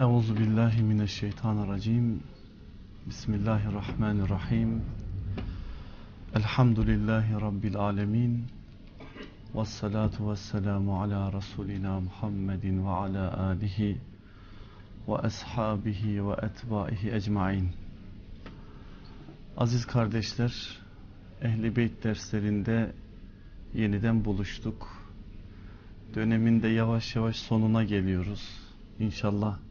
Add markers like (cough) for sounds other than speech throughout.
Euzu billahi mineşşeytanirracim. Bismillahirrahmanirrahim. Elhamdülillahi rabbil alamin. Ves salatu vesselamu ala rasulina Muhammedin ve ala alihi ve ashabihi ve etbaihi ecmaîn. Aziz kardeşler, Ehli Beyt derslerinde yeniden buluştuk. Döneminde yavaş yavaş sonuna geliyoruz. İnşallah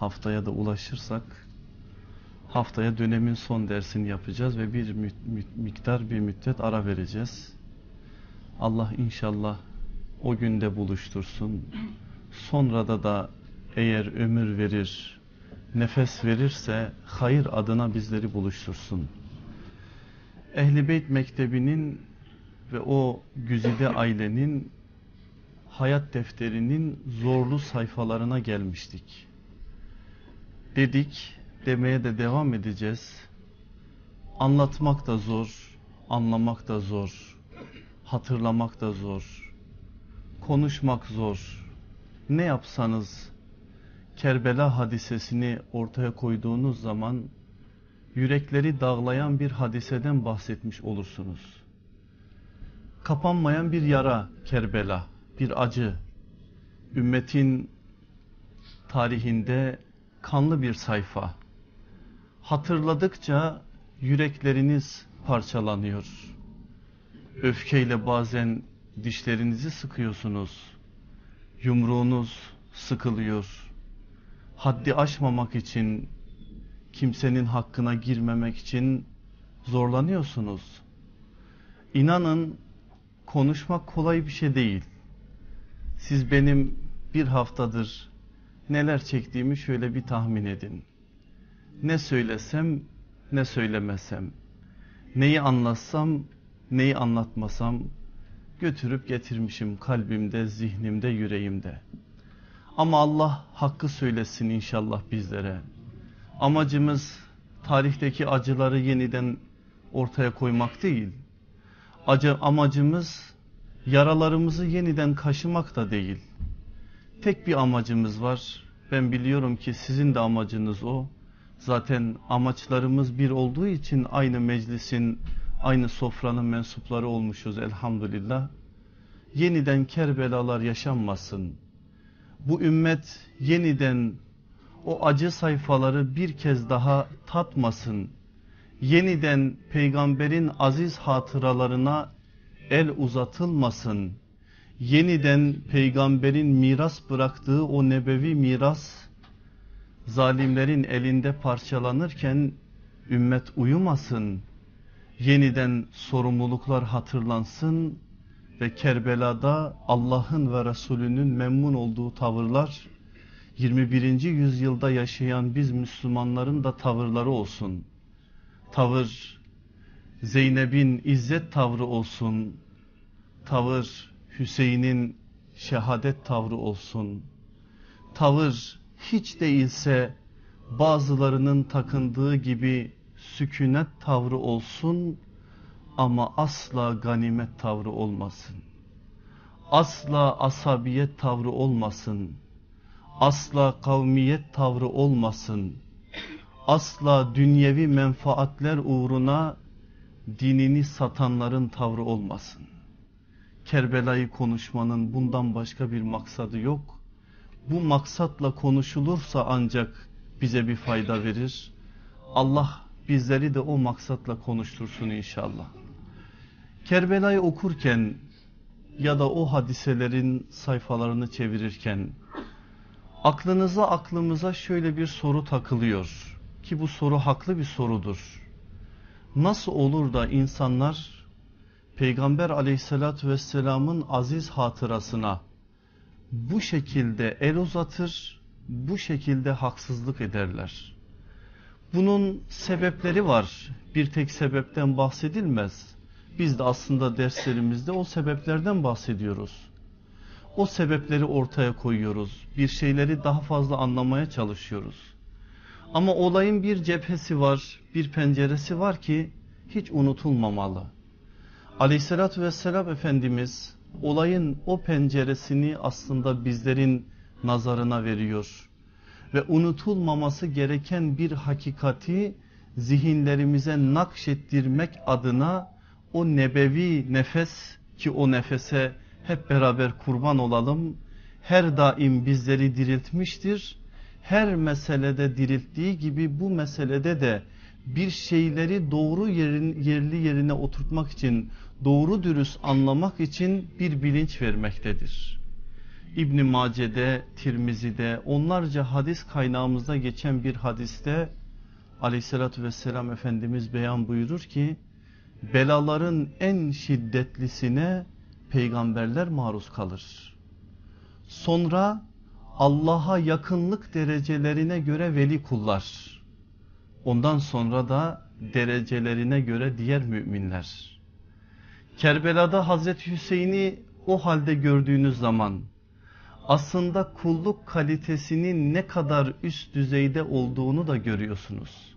haftaya da ulaşırsak haftaya dönemin son dersini yapacağız ve bir miktar bir müddet ara vereceğiz. Allah inşallah o günde buluştursun. Sonra da eğer ömür verir, nefes verirse hayır adına bizleri buluştursun. Ehli Beyt Mektebi'nin ve o güzide ailenin hayat defterinin zorlu sayfalarına gelmiştik. Dedik, demeye de devam edeceğiz. Anlatmak da zor, anlamak da zor, hatırlamak da zor, konuşmak zor. Ne yapsanız Kerbela hadisesini ortaya koyduğunuz zaman yürekleri dağlayan bir hadiseden bahsetmiş olursunuz. Kapanmayan bir yara Kerbela, bir acı. Ümmetin tarihinde kanlı bir sayfa. Hatırladıkça yürekleriniz parçalanıyor. Öfkeyle bazen dişlerinizi sıkıyorsunuz. Yumruğunuz sıkılıyor. Haddi aşmamak için, kimsenin hakkına girmemek için zorlanıyorsunuz. İnanın konuşmak kolay bir şey değil. Siz benim bir haftadır neler çektiğimi şöyle bir tahmin edin. Ne söylesem ne söylemesem, neyi anlatsam neyi anlatmasam götürüp getirmişim kalbimde, zihnimde, yüreğimde. Ama Allah hakkı söylesin inşallah bizlere. Amacımız tarihteki acıları yeniden ortaya koymak değil. Acı amacımız yaralarımızı yeniden kaşımak da değil. Tek bir amacımız var. Ben biliyorum ki sizin de amacınız o. Zaten amaçlarımız bir olduğu için aynı meclisin, aynı sofranın mensupları olmuşuz elhamdülillah. Yeniden Kerbelalar yaşanmasın. Bu ümmet yeniden o acı sayfaları bir kez daha tatmasın. Yeniden peygamberin aziz hatıralarına el uzatılmasın. Yeniden peygamberin miras bıraktığı o nebevi miras zalimlerin elinde parçalanırken ümmet uyumasın. Yeniden sorumluluklar hatırlansın ve Kerbela'da Allah'ın ve Resulünün memnun olduğu tavırlar 21. yüzyılda yaşayan biz Müslümanların da tavırları olsun. Tavır Zeynep'in izzet tavrı olsun. Tavır Hüseyin'in şehadet tavrı olsun. Tavır hiç değilse bazılarının takındığı gibi sükunet tavrı olsun ama asla ganimet tavrı olmasın. Asla asabiyet tavrı olmasın. Asla kavmiyet tavrı olmasın. Asla dünyevi menfaatler uğruna dinini satanların tavrı olmasın. Kerbela'yı konuşmanın bundan başka bir maksadı yok. Bu maksatla konuşulursa ancak bize bir fayda verir. Allah bizleri de o maksatla konuştursun inşallah. Kerbela'yı okurken ya da o hadiselerin sayfalarını çevirirken aklınıza aklımıza şöyle bir soru takılıyor ki bu soru haklı bir sorudur. Nasıl olur da insanlar Peygamber aleyhissalatü vesselamın aziz hatırasına bu şekilde el uzatır, bu şekilde haksızlık ederler. Bunun sebepleri var. Bir tek sebepten bahsedilmez. Biz de aslında derslerimizde o sebeplerden bahsediyoruz. O sebepleri ortaya koyuyoruz. Bir şeyleri daha fazla anlamaya çalışıyoruz. Ama olayın bir cephesi var, bir penceresi var ki hiç unutulmamalı. Aleyhissalatü vesselam Efendimiz olayın o penceresini aslında bizlerin nazarına veriyor. ve unutulmaması gereken bir hakikati zihinlerimize nakşettirmek adına o nebevi nefes ki o nefese hep beraber kurban olalım her daim bizleri diriltmiştir. Her meselede dirilttiği gibi bu meselede de bir şeyleri doğru yerin, yerli yerine oturtmak için doğru dürüst anlamak için bir bilinç vermektedir. İbn Mace'de, Tirmizi'de onlarca hadis kaynağımızda geçen bir hadiste aleyhissalatü vesselam Efendimiz beyan buyurur ki belaların en şiddetlisine peygamberler maruz kalır. Sonra Allah'a yakınlık derecelerine göre veli kullar. Ondan sonra da derecelerine göre diğer müminler. Kerbela'da Hazreti Hüseyin'i o halde gördüğünüz zaman aslında kulluk kalitesinin ne kadar üst düzeyde olduğunu da görüyorsunuz.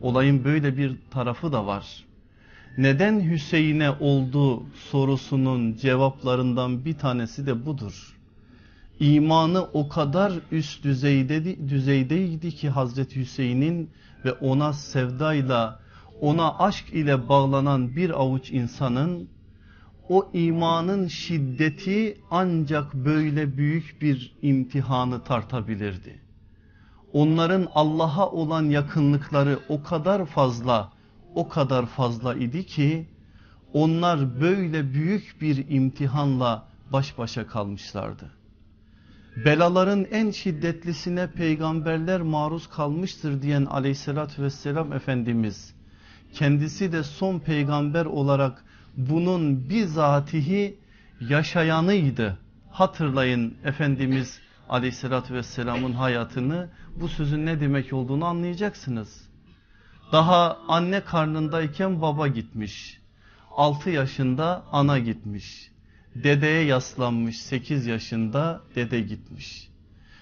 Olayın böyle bir tarafı da var. Neden Hüseyin'e oldu sorusunun cevaplarından bir tanesi de budur. İmanı o kadar üst düzeyde, düzeydeydi ki Hazreti Hüseyin'in ve ona sevdayla ona aşk ile bağlanan bir avuç insanın o imanın şiddeti ancak böyle büyük bir imtihanı tartabilirdi. Onların Allah'a olan yakınlıkları o kadar fazla, o kadar fazla idi ki onlar böyle büyük bir imtihanla baş başa kalmışlardı. Belaların en şiddetlisine peygamberler maruz kalmıştır diyen aleyhissalatü vesselam Efendimiz kendisi de son peygamber olarak bunun bizatihi yaşayanıydı. Hatırlayın Efendimiz aleyhissalatü vesselamın hayatını bu sözün ne demek olduğunu anlayacaksınız. Daha anne karnındayken baba gitmiş. 6 yaşında ana gitmiş. Dedeye yaslanmış 8 yaşında dede gitmiş.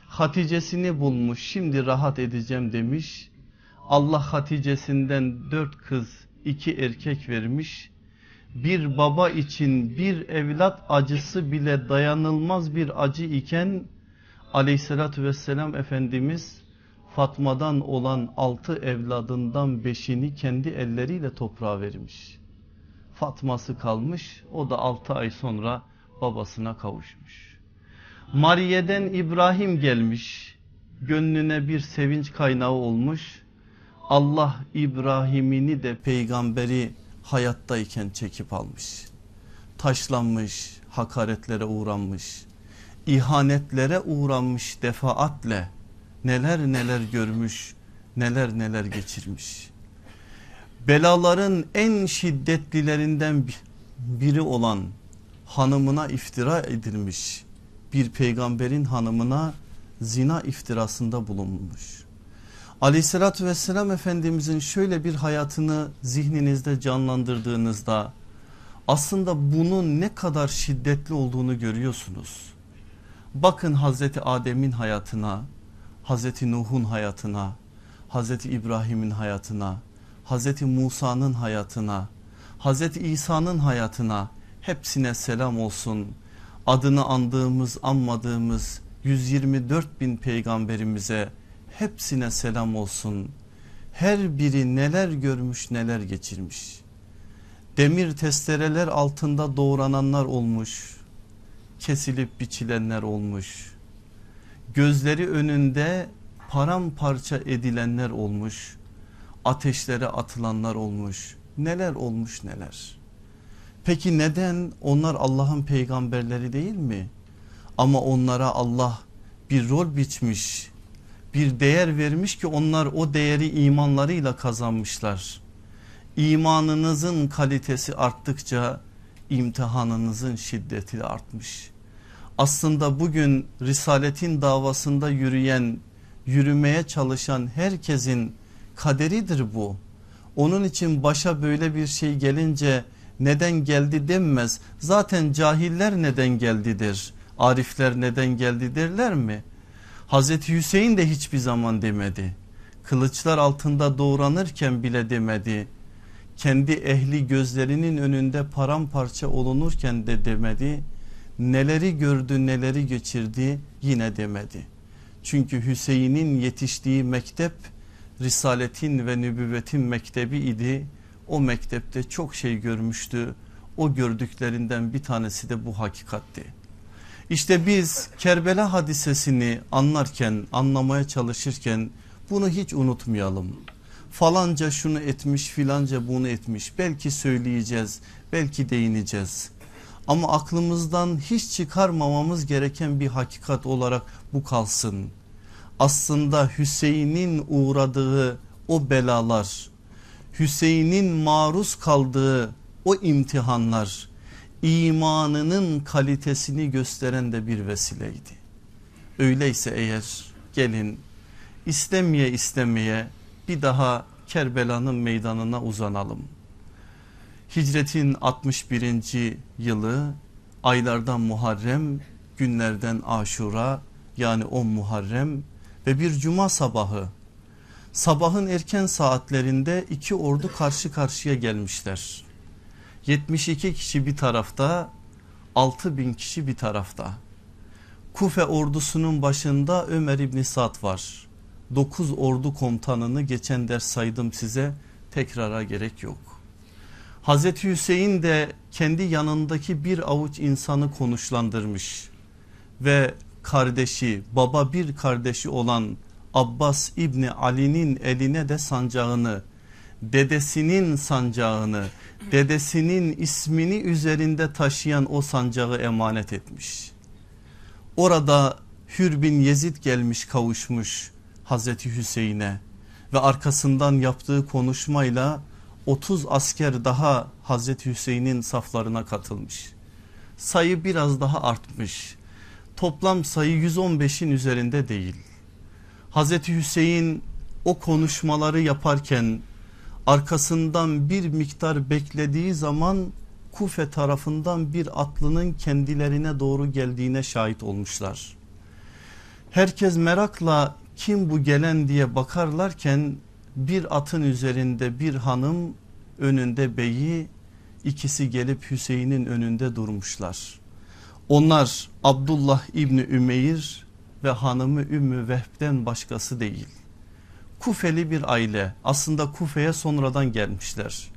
Hatice'sini bulmuş şimdi rahat edeceğim demiş. Allah Hatice'sinden dört kız iki erkek vermiş. Bir baba için bir evlat acısı bile dayanılmaz bir acı iken aleyhissalatü vesselam Efendimiz Fatma'dan olan altı evladından beşini kendi elleriyle toprağa vermiş. Fatma'sı kalmış o da altı ay sonra babasına kavuşmuş. Mariye'den İbrahim gelmiş gönlüne bir sevinç kaynağı olmuş. Allah İbrahim'ini de peygamberi hayattayken çekip almış. Taşlanmış, hakaretlere uğranmış, ihanetlere uğranmış defaatle neler neler görmüş, neler neler geçirmiş. Belaların en şiddetlilerinden biri olan hanımına iftira edilmiş bir peygamberin hanımına zina iftirasında bulunmuş. Aleyhissalatü vesselam Efendimizin şöyle bir hayatını zihninizde canlandırdığınızda aslında bunun ne kadar şiddetli olduğunu görüyorsunuz. Bakın Hazreti Adem'in hayatına, Hazreti Nuh'un hayatına, Hazreti İbrahim'in hayatına, Hazreti Musa'nın hayatına, Hazreti İsa'nın hayatına hepsine selam olsun. Adını andığımız anmadığımız 124 bin peygamberimize hepsine selam olsun. Her biri neler görmüş neler geçirmiş. Demir testereler altında doğrananlar olmuş. Kesilip biçilenler olmuş. Gözleri önünde paramparça edilenler olmuş. Ateşlere atılanlar olmuş. Neler olmuş neler. Peki neden onlar Allah'ın peygamberleri değil mi? Ama onlara Allah bir rol biçmiş, bir değer vermiş ki onlar o değeri imanlarıyla kazanmışlar. İmanınızın kalitesi arttıkça imtihanınızın şiddeti de artmış. Aslında bugün Risaletin davasında yürüyen, yürümeye çalışan herkesin kaderidir bu. Onun için başa böyle bir şey gelince neden geldi denmez. Zaten cahiller neden geldidir. Arifler neden geldi derler mi? Hazreti Hüseyin de hiçbir zaman demedi. Kılıçlar altında doğranırken bile demedi. Kendi ehli gözlerinin önünde paramparça olunurken de demedi. Neleri gördü neleri geçirdi yine demedi. Çünkü Hüseyin'in yetiştiği mektep Risaletin ve nübüvvetin mektebi idi. O mektepte çok şey görmüştü. O gördüklerinden bir tanesi de bu hakikatti. İşte biz Kerbela hadisesini anlarken, anlamaya çalışırken bunu hiç unutmayalım. Falanca şunu etmiş, filanca bunu etmiş. Belki söyleyeceğiz, belki değineceğiz. Ama aklımızdan hiç çıkarmamamız gereken bir hakikat olarak bu kalsın. Aslında Hüseyin'in uğradığı o belalar, Hüseyin'in maruz kaldığı o imtihanlar imanının kalitesini gösteren de bir vesileydi. Öyleyse eğer gelin istemeye istemeye bir daha Kerbela'nın meydanına uzanalım. Hicretin 61. yılı aylardan Muharrem günlerden Aşura yani o Muharrem ve bir cuma sabahı sabahın erken saatlerinde iki ordu karşı karşıya gelmişler. 72 kişi bir tarafta 6 bin kişi bir tarafta. Kufe ordusunun başında Ömer İbni Sad var. 9 ordu komutanını geçen ders saydım size tekrara gerek yok. Hazreti Hüseyin de kendi yanındaki bir avuç insanı konuşlandırmış ve kardeşi baba bir kardeşi olan Abbas İbni Ali'nin eline de sancağını dedesinin sancağını dedesinin ismini üzerinde taşıyan o sancağı emanet etmiş. Orada Hür bin Yezid gelmiş kavuşmuş Hazreti Hüseyin'e ve arkasından yaptığı konuşmayla 30 asker daha Hazreti Hüseyin'in saflarına katılmış. Sayı biraz daha artmış. Toplam sayı 115'in üzerinde değil. Hazreti Hüseyin o konuşmaları yaparken arkasından bir miktar beklediği zaman Kufe tarafından bir atlının kendilerine doğru geldiğine şahit olmuşlar. Herkes merakla kim bu gelen diye bakarlarken bir atın üzerinde bir hanım önünde beyi ikisi gelip Hüseyin'in önünde durmuşlar. Onlar Abdullah İbni Ümeyr ve hanımı Ümmü Vehb'den başkası değil. Kufeli bir aile aslında Kufe'ye sonradan gelmişler.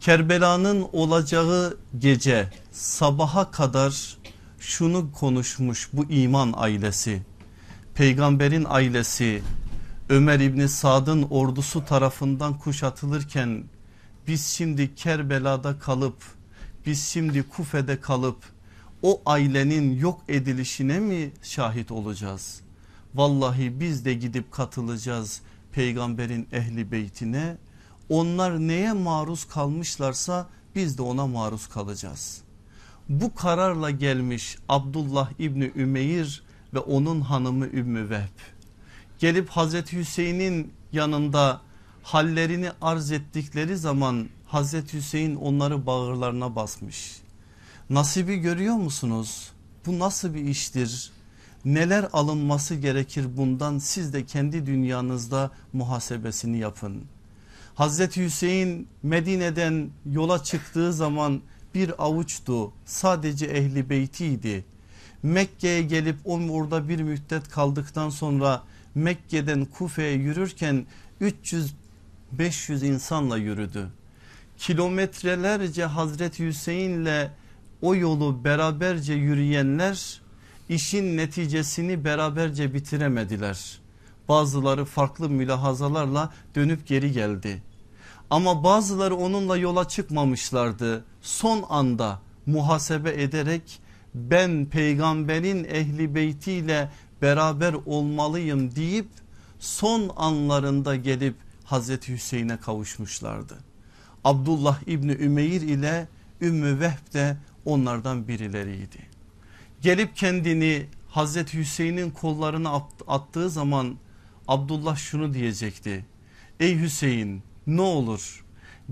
Kerbela'nın olacağı gece sabaha kadar şunu konuşmuş bu iman ailesi. Peygamberin ailesi Ömer İbni Sad'ın ordusu tarafından kuşatılırken biz şimdi Kerbela'da kalıp biz şimdi Kufe'de kalıp o ailenin yok edilişine mi şahit olacağız? Vallahi biz de gidip katılacağız peygamberin ehli beytine. Onlar neye maruz kalmışlarsa biz de ona maruz kalacağız. Bu kararla gelmiş Abdullah İbni Ümeyr ve onun hanımı Ümmü Vehb. Gelip Hazreti Hüseyin'in yanında hallerini arz ettikleri zaman Hazreti Hüseyin onları bağırlarına basmış. Nasibi görüyor musunuz? Bu nasıl bir iştir? Neler alınması gerekir bundan siz de kendi dünyanızda muhasebesini yapın. Hazreti Hüseyin Medine'den yola çıktığı zaman bir avuçtu sadece ehli beytiydi. Mekke'ye gelip orada bir müddet kaldıktan sonra Mekke'den Kufe'ye yürürken 300-500 insanla yürüdü. Kilometrelerce Hazreti Hüseyin'le o yolu beraberce yürüyenler işin neticesini beraberce bitiremediler. Bazıları farklı mülahazalarla dönüp geri geldi. Ama bazıları onunla yola çıkmamışlardı. Son anda muhasebe ederek ben peygamberin ehli beytiyle beraber olmalıyım deyip son anlarında gelip Hazreti Hüseyin'e kavuşmuşlardı. Abdullah İbni Ümeyr ile Ümmü Vehb de onlardan birileriydi. Gelip kendini Hazreti Hüseyin'in kollarına attığı zaman Abdullah şunu diyecekti. Ey Hüseyin ne olur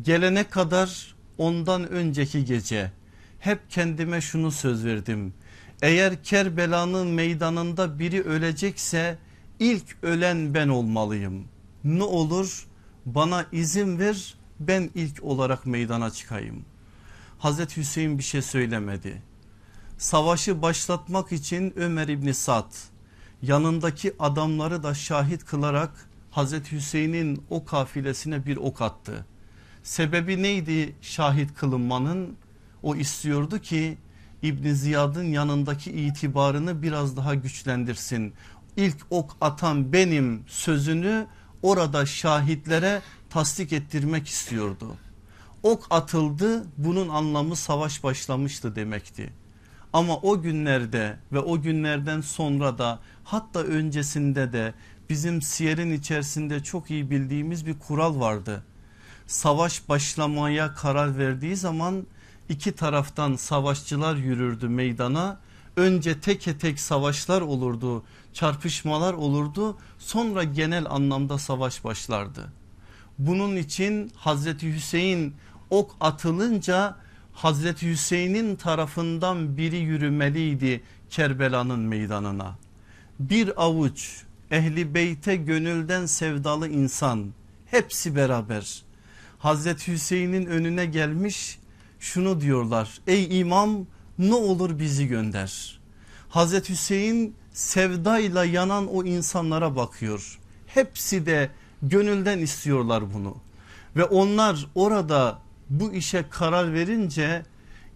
gelene kadar ondan önceki gece hep kendime şunu söz verdim. Eğer Kerbela'nın meydanında biri ölecekse ilk ölen ben olmalıyım. Ne olur bana izin ver ben ilk olarak meydana çıkayım. Hazreti Hüseyin bir şey söylemedi. Savaşı başlatmak için Ömer İbni Sad yanındaki adamları da şahit kılarak Hazreti Hüseyin'in o kafilesine bir ok attı. Sebebi neydi şahit kılınmanın? O istiyordu ki İbn Ziyad'ın yanındaki itibarını biraz daha güçlendirsin. İlk ok atan benim sözünü orada şahitlere tasdik ettirmek istiyordu. Ok atıldı bunun anlamı savaş başlamıştı demekti. Ama o günlerde ve o günlerden sonra da hatta öncesinde de bizim siyerin içerisinde çok iyi bildiğimiz bir kural vardı. Savaş başlamaya karar verdiği zaman iki taraftan savaşçılar yürürdü meydana. Önce teke tek savaşlar olurdu, çarpışmalar olurdu. Sonra genel anlamda savaş başlardı. Bunun için Hazreti Hüseyin ok atılınca Hazreti Hüseyin'in tarafından biri yürümeliydi Kerbela'nın meydanına. Bir avuç ehli beyte gönülden sevdalı insan hepsi beraber Hazreti Hüseyin'in önüne gelmiş şunu diyorlar ey imam ne olur bizi gönder. Hazreti Hüseyin sevdayla yanan o insanlara bakıyor. Hepsi de gönülden istiyorlar bunu. Ve onlar orada bu işe karar verince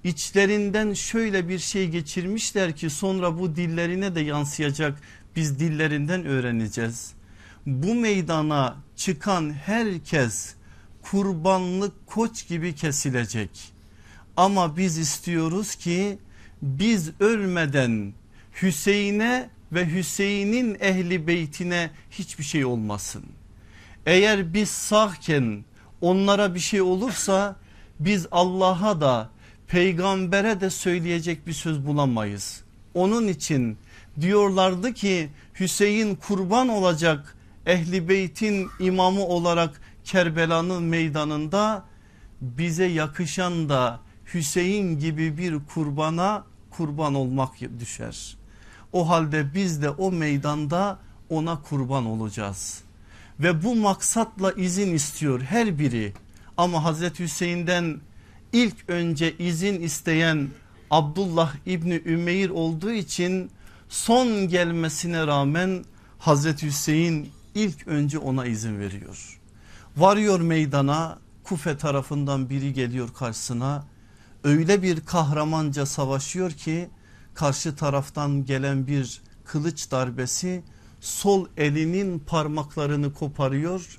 içlerinden şöyle bir şey geçirmişler ki sonra bu dillerine de yansıyacak biz dillerinden öğreneceğiz. Bu meydana çıkan herkes kurbanlık koç gibi kesilecek. Ama biz istiyoruz ki biz ölmeden Hüseyin'e ve Hüseyin'in ehli beytine hiçbir şey olmasın. Eğer biz sağken onlara bir şey olursa biz Allah'a da peygambere de söyleyecek bir söz bulamayız. Onun için diyorlardı ki Hüseyin kurban olacak ehli beytin imamı olarak Kerbela'nın meydanında bize yakışan da Hüseyin gibi bir kurbana kurban olmak düşer. O halde biz de o meydanda ona kurban olacağız. Ve bu maksatla izin istiyor her biri. Ama Hazreti Hüseyin'den ilk önce izin isteyen Abdullah İbni Ümeyr olduğu için son gelmesine rağmen Hazreti Hüseyin ilk önce ona izin veriyor. Varıyor meydana Kufe tarafından biri geliyor karşısına öyle bir kahramanca savaşıyor ki karşı taraftan gelen bir kılıç darbesi sol elinin parmaklarını koparıyor.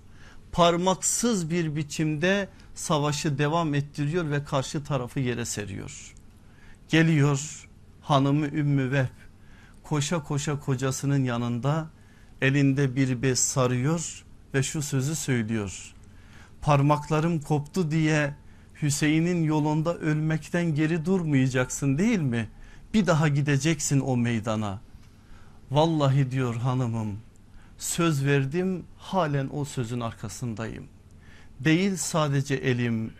Parmaksız bir biçimde savaşı devam ettiriyor ve karşı tarafı yere seriyor. Geliyor hanımı Ümmü Vehb koşa koşa kocasının yanında elinde bir bez sarıyor ve şu sözü söylüyor. Parmaklarım koptu diye Hüseyin'in yolunda ölmekten geri durmayacaksın değil mi? Bir daha gideceksin o meydana. Vallahi diyor hanımım söz verdim halen o sözün arkasındayım. Değil sadece elim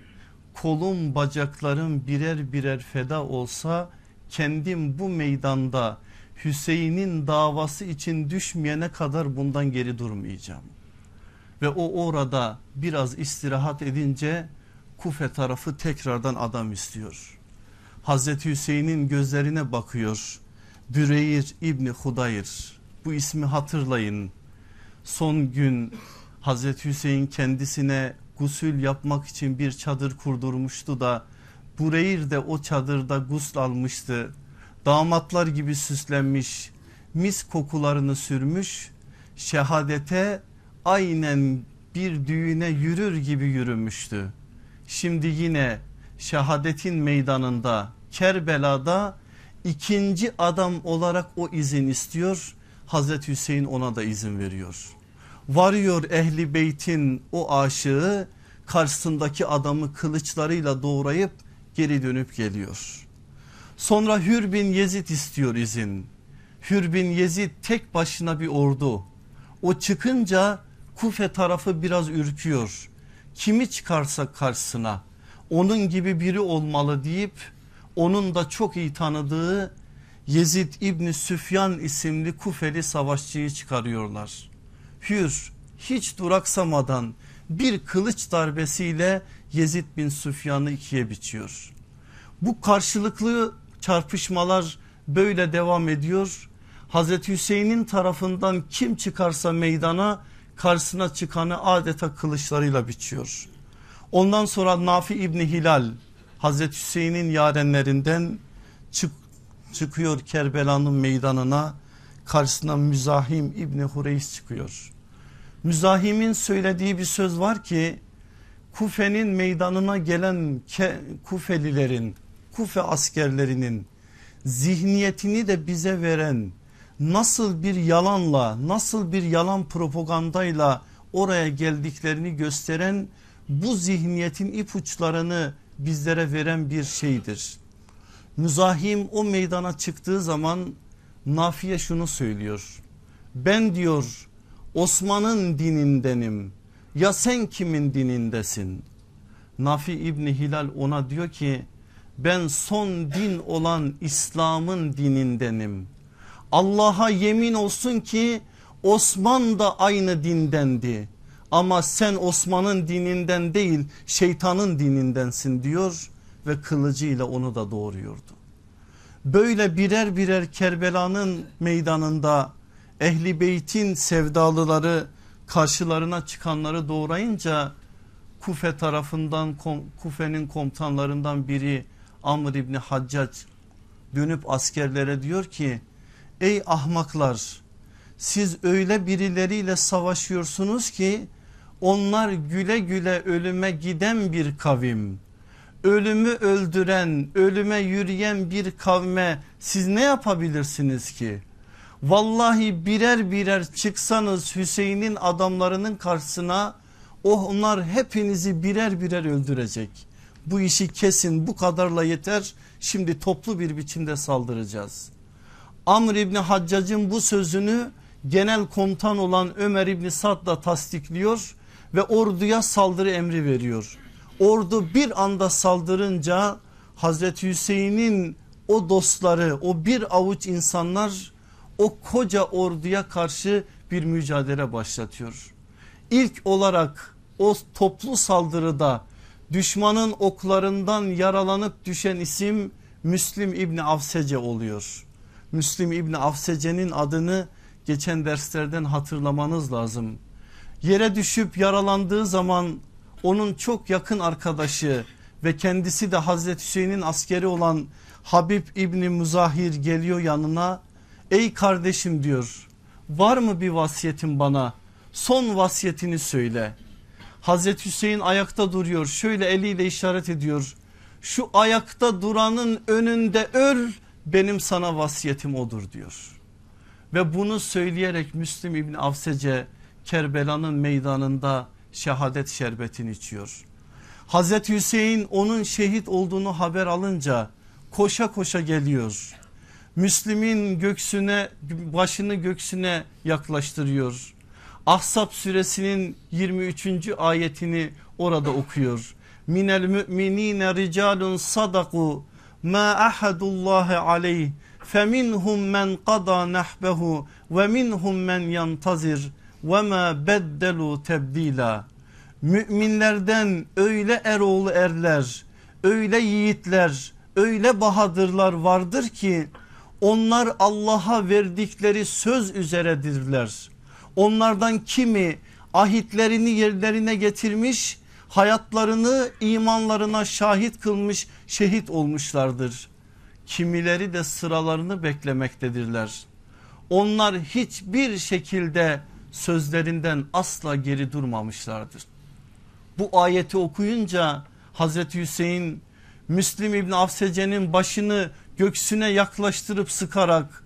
kolum bacaklarım birer birer feda olsa kendim bu meydanda Hüseyin'in davası için düşmeyene kadar bundan geri durmayacağım. Ve o orada biraz istirahat edince Kufe tarafı tekrardan adam istiyor. Hazreti Hüseyin'in gözlerine bakıyor. Büreyir İbni Hudayr bu ismi hatırlayın. Son gün Hazreti Hüseyin kendisine gusül yapmak için bir çadır kurdurmuştu da Bureyr de o çadırda gusl almıştı. Damatlar gibi süslenmiş mis kokularını sürmüş şehadete aynen bir düğüne yürür gibi yürümüştü. Şimdi yine şehadetin meydanında Kerbela'da ikinci adam olarak o izin istiyor. Hazreti Hüseyin ona da izin veriyor. Varıyor ehli beytin o aşığı karşısındaki adamı kılıçlarıyla doğrayıp geri dönüp geliyor. Sonra Hür bin Yezid istiyor izin. Hür bin Yezid tek başına bir ordu. O çıkınca Kufe tarafı biraz ürküyor. Kimi çıkarsa karşısına onun gibi biri olmalı deyip onun da çok iyi tanıdığı Yezid İbni Süfyan isimli Kufeli savaşçıyı çıkarıyorlar. Hür hiç duraksamadan bir kılıç darbesiyle Yezid bin Süfyan'ı ikiye biçiyor. Bu karşılıklı çarpışmalar böyle devam ediyor. Hazreti Hüseyin'in tarafından kim çıkarsa meydana karşısına çıkanı adeta kılıçlarıyla biçiyor. Ondan sonra Nafi İbni Hilal Hazreti Hüseyin'in yarenlerinden çık, çıkıyor Kerbela'nın meydanına karşısına Müzahim İbni Hureys çıkıyor. Müzahim'in söylediği bir söz var ki Kufe'nin meydanına gelen Kufelilerin Kufe askerlerinin zihniyetini de bize veren nasıl bir yalanla nasıl bir yalan propagandayla oraya geldiklerini gösteren bu zihniyetin ipuçlarını bizlere veren bir şeydir. Müzahim o meydana çıktığı zaman Nafiye şunu söylüyor. Ben diyor Osman'ın dinindenim ya sen kimin dinindesin? Nafi İbni Hilal ona diyor ki ben son din olan İslam'ın dinindenim. Allah'a yemin olsun ki Osman da aynı dindendi. Ama sen Osman'ın dininden değil şeytanın dinindensin diyor ve kılıcıyla onu da doğuruyordu. Böyle birer birer Kerbela'nın meydanında ehli beytin sevdalıları karşılarına çıkanları doğrayınca Kufe tarafından Kufe'nin komutanlarından biri Amr İbni Haccac dönüp askerlere diyor ki ey ahmaklar siz öyle birileriyle savaşıyorsunuz ki onlar güle güle ölüme giden bir kavim. Ölümü öldüren, ölüme yürüyen bir kavme siz ne yapabilirsiniz ki? Vallahi birer birer çıksanız Hüseyin'in adamlarının karşısına onlar hepinizi birer birer öldürecek. Bu işi kesin bu kadarla yeter şimdi toplu bir biçimde saldıracağız. Amr İbni Haccac'ın bu sözünü genel komutan olan Ömer İbni Sad da tasdikliyor ve orduya saldırı emri veriyor. Ordu bir anda saldırınca Hazreti Hüseyin'in o dostları o bir avuç insanlar o koca orduya karşı bir mücadele başlatıyor. İlk olarak o toplu saldırıda düşmanın oklarından yaralanıp düşen isim Müslim İbni Avsece oluyor. Müslim İbni Avsece'nin adını geçen derslerden hatırlamanız lazım. Yere düşüp yaralandığı zaman onun çok yakın arkadaşı ve kendisi de Hazreti Hüseyin'in askeri olan Habib İbni Muzahir geliyor yanına. Ey kardeşim diyor var mı bir vasiyetin bana son vasiyetini söyle. Hazreti Hüseyin ayakta duruyor şöyle eliyle işaret ediyor. Şu ayakta duranın önünde öl benim sana vasiyetim odur diyor. Ve bunu söyleyerek Müslim İbni Avsece Kerbela'nın meydanında şehadet şerbetini içiyor. Hazreti Hüseyin onun şehit olduğunu haber alınca koşa koşa geliyor. Müslim'in göksüne başını göksüne yaklaştırıyor. Ahzab suresinin 23. ayetini orada okuyor. Minel müminine ricalun sadaku ma ahadullahi aleyh feminhum men qada nahbehu ve minhum men yantazir ve ma beddelu tebdila. Müminlerden öyle eroğlu erler, öyle yiğitler, öyle bahadırlar vardır ki onlar Allah'a verdikleri söz üzeredirler. Onlardan kimi ahitlerini yerlerine getirmiş, hayatlarını imanlarına şahit kılmış, şehit olmuşlardır. Kimileri de sıralarını beklemektedirler. Onlar hiçbir şekilde sözlerinden asla geri durmamışlardır. Bu ayeti okuyunca Hazreti Hüseyin Müslim İbni Afsece'nin başını göksüne yaklaştırıp sıkarak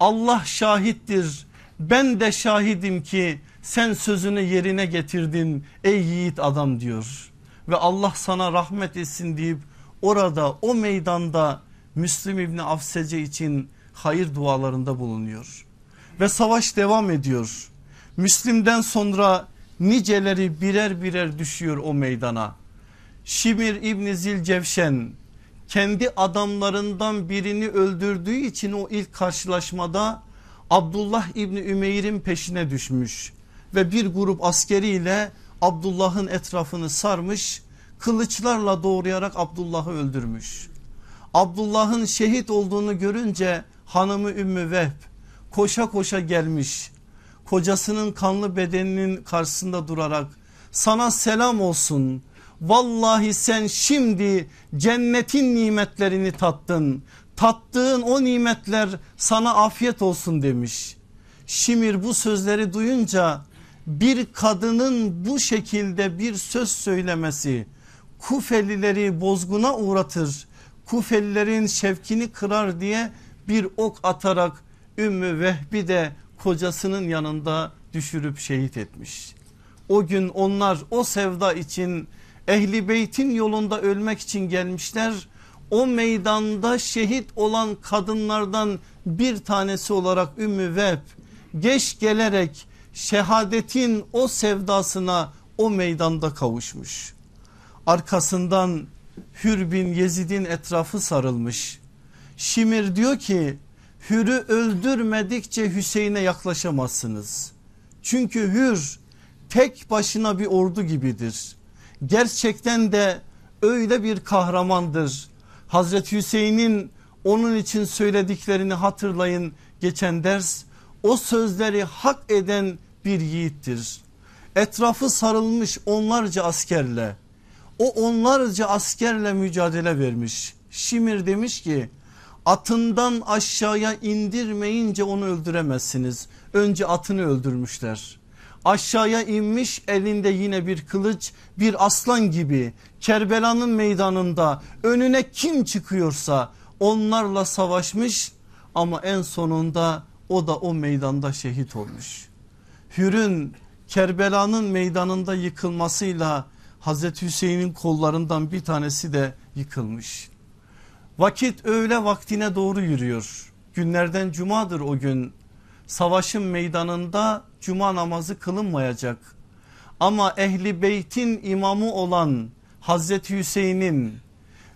Allah şahittir ben de şahidim ki sen sözünü yerine getirdin ey yiğit adam diyor. Ve Allah sana rahmet etsin deyip orada o meydanda Müslim İbni Afsece için hayır dualarında bulunuyor. Ve savaş devam ediyor. Müslim'den sonra niceleri birer birer düşüyor o meydana. Şimir İbni Zilcevşen kendi adamlarından birini öldürdüğü için o ilk karşılaşmada Abdullah İbni Ümeyr'in peşine düşmüş ve bir grup askeriyle Abdullah'ın etrafını sarmış kılıçlarla doğrayarak Abdullah'ı öldürmüş. Abdullah'ın şehit olduğunu görünce hanımı Ümmü Vehb koşa koşa gelmiş kocasının kanlı bedeninin karşısında durarak sana selam olsun vallahi sen şimdi cennetin nimetlerini tattın tattığın o nimetler sana afiyet olsun demiş. Şimir bu sözleri duyunca bir kadının bu şekilde bir söz söylemesi Kufelileri bozguna uğratır. Kufelilerin şevkini kırar diye bir ok atarak Ümmü Vehbi de kocasının yanında düşürüp şehit etmiş. O gün onlar o sevda için ehli beytin yolunda ölmek için gelmişler. O meydanda şehit olan kadınlardan bir tanesi olarak Ümmü Vehb geç gelerek şehadetin o sevdasına o meydanda kavuşmuş. Arkasından Hür bin Yezid'in etrafı sarılmış. Şimir diyor ki Hür'ü öldürmedikçe Hüseyin'e yaklaşamazsınız. Çünkü Hür tek başına bir ordu gibidir. Gerçekten de öyle bir kahramandır. Hazreti Hüseyin'in onun için söylediklerini hatırlayın geçen ders. O sözleri hak eden bir yiğittir. Etrafı sarılmış onlarca askerle o onlarca askerle mücadele vermiş. Şimir demiş ki atından aşağıya indirmeyince onu öldüremezsiniz. Önce atını öldürmüşler. Aşağıya inmiş elinde yine bir kılıç bir aslan gibi Kerbela'nın meydanında önüne kim çıkıyorsa onlarla savaşmış ama en sonunda o da o meydanda şehit olmuş. Hür'ün Kerbela'nın meydanında yıkılmasıyla Hazreti Hüseyin'in kollarından bir tanesi de yıkılmış. Vakit öğle vaktine doğru yürüyor. Günlerden cumadır o gün. Savaşın meydanında cuma namazı kılınmayacak. Ama ehli beytin imamı olan Hazreti Hüseyin'in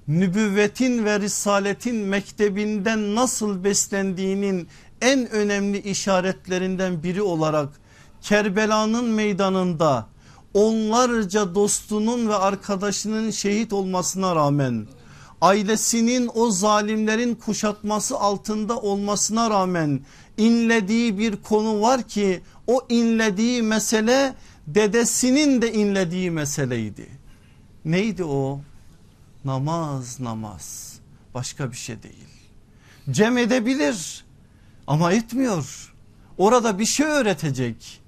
nübüvvetin ve risaletin mektebinden nasıl beslendiğinin en önemli işaretlerinden biri olarak Kerbela'nın meydanında onlarca dostunun ve arkadaşının şehit olmasına rağmen ailesinin o zalimlerin kuşatması altında olmasına rağmen inlediği bir konu var ki o inlediği mesele dedesinin de inlediği meseleydi. Neydi o? Namaz namaz başka bir şey değil. Cem edebilir ama etmiyor. Orada bir şey öğretecek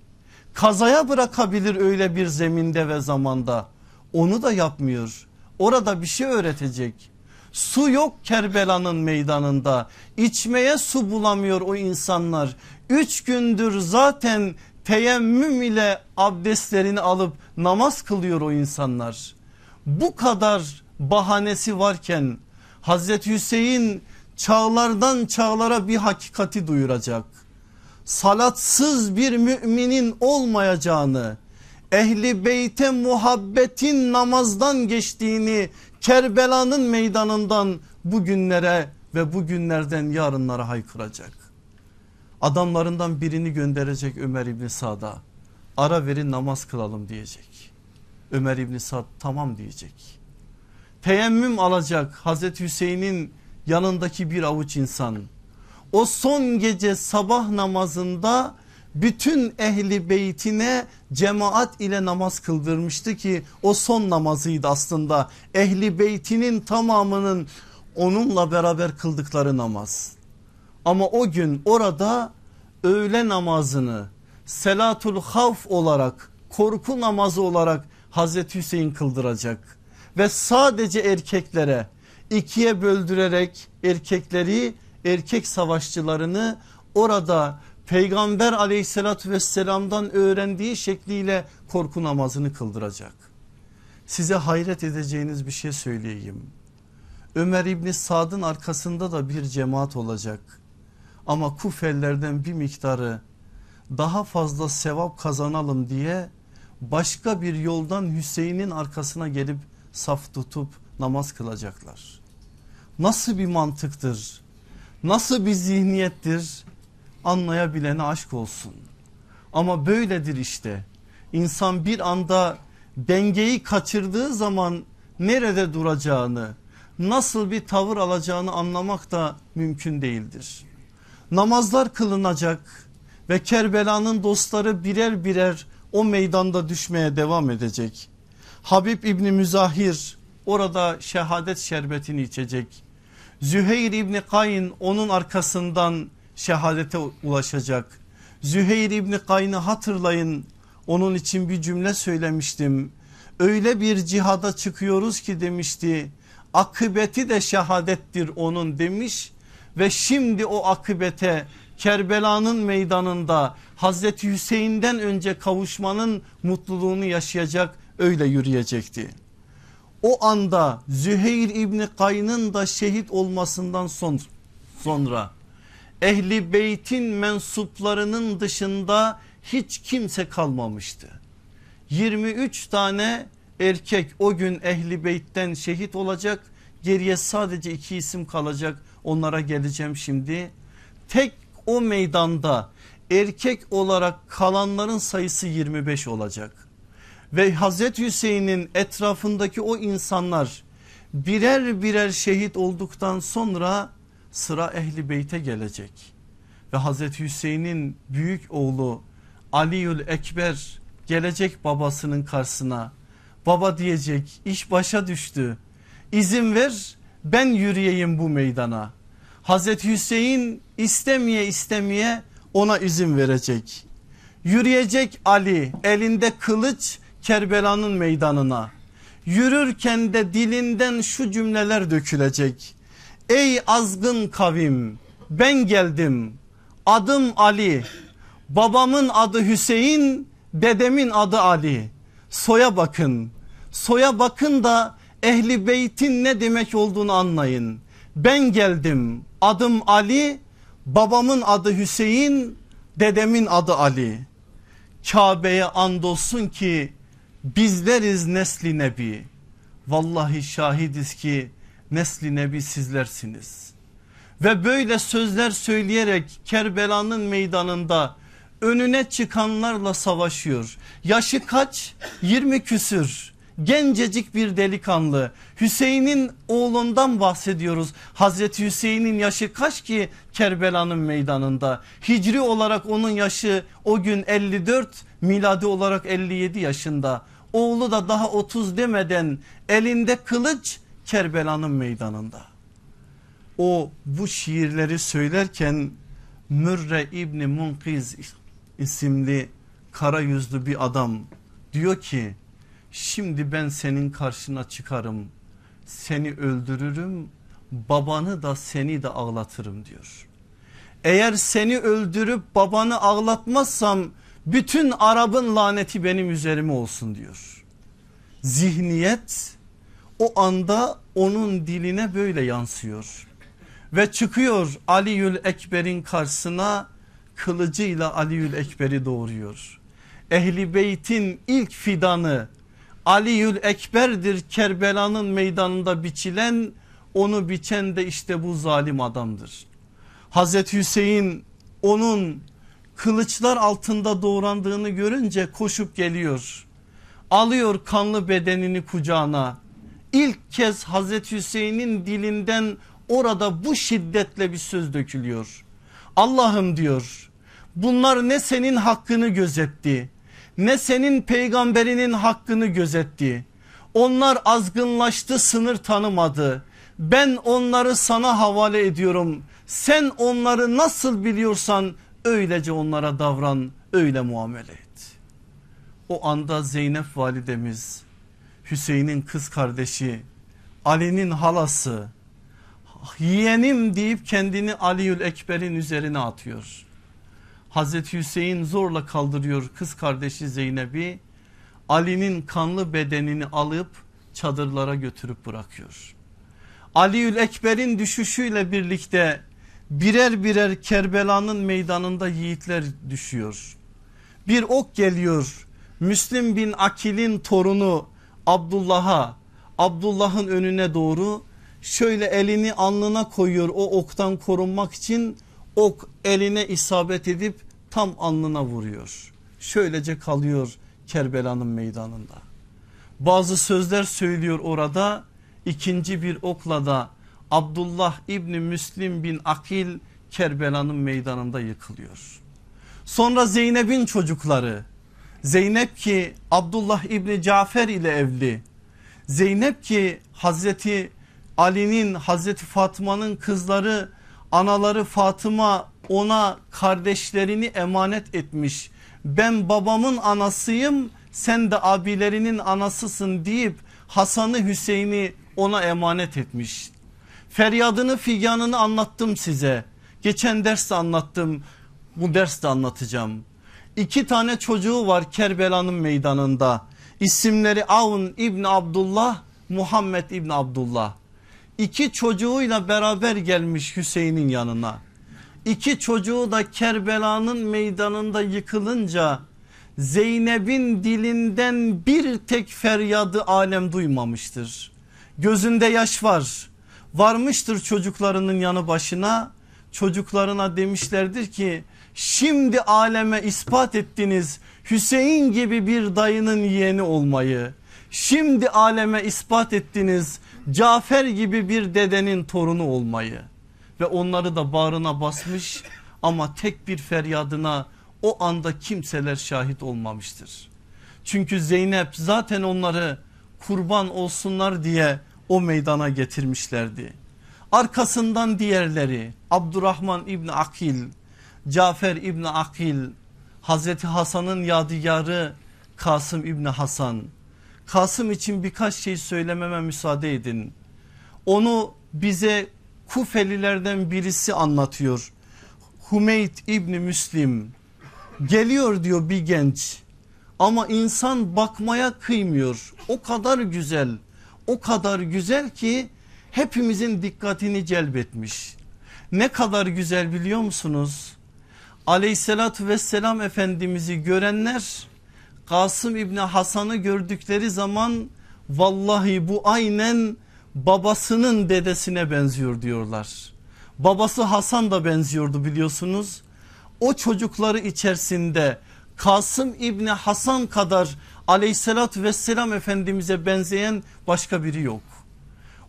kazaya bırakabilir öyle bir zeminde ve zamanda. Onu da yapmıyor. Orada bir şey öğretecek. Su yok Kerbela'nın meydanında. İçmeye su bulamıyor o insanlar. Üç gündür zaten teyemmüm ile abdestlerini alıp namaz kılıyor o insanlar. Bu kadar bahanesi varken Hazreti Hüseyin çağlardan çağlara bir hakikati duyuracak salatsız bir müminin olmayacağını ehli beyte muhabbetin namazdan geçtiğini Kerbela'nın meydanından bugünlere ve bugünlerden yarınlara haykıracak. Adamlarından birini gönderecek Ömer İbni Sad'a ara verin namaz kılalım diyecek. Ömer İbni Sad tamam diyecek. Teyemmüm alacak Hazreti Hüseyin'in yanındaki bir avuç insan o son gece sabah namazında bütün ehli beytine cemaat ile namaz kıldırmıştı ki o son namazıydı aslında ehli beytinin tamamının onunla beraber kıldıkları namaz. Ama o gün orada öğle namazını selatul havf olarak korku namazı olarak Hazreti Hüseyin kıldıracak ve sadece erkeklere ikiye böldürerek erkekleri erkek savaşçılarını orada peygamber aleyhissalatü vesselamdan öğrendiği şekliyle korku namazını kıldıracak. Size hayret edeceğiniz bir şey söyleyeyim. Ömer İbni Sad'ın arkasında da bir cemaat olacak. Ama Kufellerden bir miktarı daha fazla sevap kazanalım diye başka bir yoldan Hüseyin'in arkasına gelip saf tutup namaz kılacaklar. Nasıl bir mantıktır? Nasıl bir zihniyettir anlayabilene aşk olsun. Ama böyledir işte. İnsan bir anda dengeyi kaçırdığı zaman nerede duracağını, nasıl bir tavır alacağını anlamak da mümkün değildir. Namazlar kılınacak ve Kerbela'nın dostları birer birer o meydanda düşmeye devam edecek. Habib İbni Müzahir orada şehadet şerbetini içecek. Züheyr İbni Kayn onun arkasından şehadete ulaşacak. Züheyr İbni Kayn'ı hatırlayın onun için bir cümle söylemiştim. Öyle bir cihada çıkıyoruz ki demişti akıbeti de şehadettir onun demiş ve şimdi o akıbete Kerbela'nın meydanında Hazreti Hüseyin'den önce kavuşmanın mutluluğunu yaşayacak öyle yürüyecekti. O anda Züheyr İbni Kayn'ın da şehit olmasından son, sonra ehli beytin mensuplarının dışında hiç kimse kalmamıştı. 23 tane erkek o gün ehli beytten şehit olacak geriye sadece iki isim kalacak onlara geleceğim şimdi. Tek o meydanda erkek olarak kalanların sayısı 25 olacak. Ve Hazreti Hüseyin'in etrafındaki o insanlar birer birer şehit olduktan sonra sıra ehli beyte gelecek. Ve Hazreti Hüseyin'in büyük oğlu Aliül Ekber gelecek babasının karşısına. Baba diyecek iş başa düştü. İzin ver ben yürüyeyim bu meydana. Hazreti Hüseyin istemeye istemeye ona izin verecek. Yürüyecek Ali elinde kılıç Kerbela'nın meydanına. Yürürken de dilinden şu cümleler dökülecek. Ey azgın kavim ben geldim adım Ali babamın adı Hüseyin dedemin adı Ali soya bakın soya bakın da ehli beytin ne demek olduğunu anlayın. Ben geldim adım Ali babamın adı Hüseyin dedemin adı Ali. Kabe'ye andolsun ki bizleriz nesli nebi. Vallahi şahidiz ki nesli nebi sizlersiniz. Ve böyle sözler söyleyerek Kerbela'nın meydanında önüne çıkanlarla savaşıyor. Yaşı kaç? 20 küsür gencecik bir delikanlı Hüseyin'in oğlundan bahsediyoruz. Hazreti Hüseyin'in yaşı kaç ki Kerbela'nın meydanında? Hicri olarak onun yaşı o gün 54 miladi olarak 57 yaşında. Oğlu da daha 30 demeden elinde kılıç Kerbela'nın meydanında. O bu şiirleri söylerken Mürre İbni Munkiz isimli kara yüzlü bir adam diyor ki Şimdi ben senin karşına çıkarım. Seni öldürürüm. Babanı da seni de ağlatırım diyor. Eğer seni öldürüp babanı ağlatmazsam bütün Arap'ın laneti benim üzerime olsun diyor. Zihniyet o anda onun diline böyle yansıyor. Ve çıkıyor Aliül Ekber'in karşısına kılıcıyla Aliül Ekber'i doğuruyor. Ehli Beyt'in ilk fidanı Aliül Ekber'dir Kerbela'nın meydanında biçilen onu biçen de işte bu zalim adamdır. Hazreti Hüseyin onun kılıçlar altında doğrandığını görünce koşup geliyor. Alıyor kanlı bedenini kucağına. İlk kez Hazreti Hüseyin'in dilinden orada bu şiddetle bir söz dökülüyor. Allah'ım diyor bunlar ne senin hakkını gözetti ne senin peygamberinin hakkını gözetti. Onlar azgınlaştı sınır tanımadı. Ben onları sana havale ediyorum. Sen onları nasıl biliyorsan öylece onlara davran öyle muamele et. O anda Zeynep validemiz Hüseyin'in kız kardeşi Ali'nin halası yeğenim deyip kendini Aliül Ekber'in üzerine atıyor. Hazreti Hüseyin zorla kaldırıyor kız kardeşi Zeynep'i. Ali'nin kanlı bedenini alıp çadırlara götürüp bırakıyor. Aliül Ekber'in düşüşüyle birlikte birer birer Kerbela'nın meydanında yiğitler düşüyor. Bir ok geliyor Müslim bin Akil'in torunu Abdullah'a Abdullah'ın önüne doğru şöyle elini alnına koyuyor o oktan korunmak için ok eline isabet edip tam alnına vuruyor. Şöylece kalıyor Kerbela'nın meydanında. Bazı sözler söylüyor orada ikinci bir okla da Abdullah İbni Müslim bin Akil Kerbela'nın meydanında yıkılıyor. Sonra Zeynep'in çocukları Zeynep ki Abdullah İbni Cafer ile evli. Zeynep ki Hazreti Ali'nin Hazreti Fatma'nın kızları anaları Fatıma ona kardeşlerini emanet etmiş. Ben babamın anasıyım sen de abilerinin anasısın deyip Hasan'ı Hüseyin'i ona emanet etmiş. Feryadını figanını anlattım size. Geçen derste anlattım bu derste anlatacağım. İki tane çocuğu var Kerbela'nın meydanında. İsimleri Avun İbni Abdullah, Muhammed İbni Abdullah. İki çocuğuyla beraber gelmiş Hüseyin'in yanına. İki çocuğu da Kerbela'nın meydanında yıkılınca Zeynep'in dilinden bir tek feryadı alem duymamıştır. Gözünde yaş var. Varmıştır çocuklarının yanı başına. Çocuklarına demişlerdir ki şimdi aleme ispat ettiniz Hüseyin gibi bir dayının yeğeni olmayı. Şimdi aleme ispat ettiniz Cafer gibi bir dedenin torunu olmayı. Ve onları da bağrına basmış (laughs) ama tek bir feryadına o anda kimseler şahit olmamıştır. Çünkü Zeynep zaten onları kurban olsunlar diye o meydana getirmişlerdi. Arkasından diğerleri Abdurrahman İbni Akil, Cafer İbni Akil, Hazreti Hasan'ın yadigarı Kasım İbni Hasan. Kasım için birkaç şey söylememe müsaade edin. Onu bize Kufelilerden birisi anlatıyor. Hümeyt İbni Müslim geliyor diyor bir genç ama insan bakmaya kıymıyor. O kadar güzel o kadar güzel ki hepimizin dikkatini celbetmiş. Ne kadar güzel biliyor musunuz? Aleyhissalatü vesselam Efendimiz'i görenler Kasım İbni Hasan'ı gördükleri zaman vallahi bu aynen babasının dedesine benziyor diyorlar. Babası Hasan da benziyordu biliyorsunuz. O çocukları içerisinde Kasım İbni Hasan kadar aleyhissalatü vesselam Efendimiz'e benzeyen başka biri yok.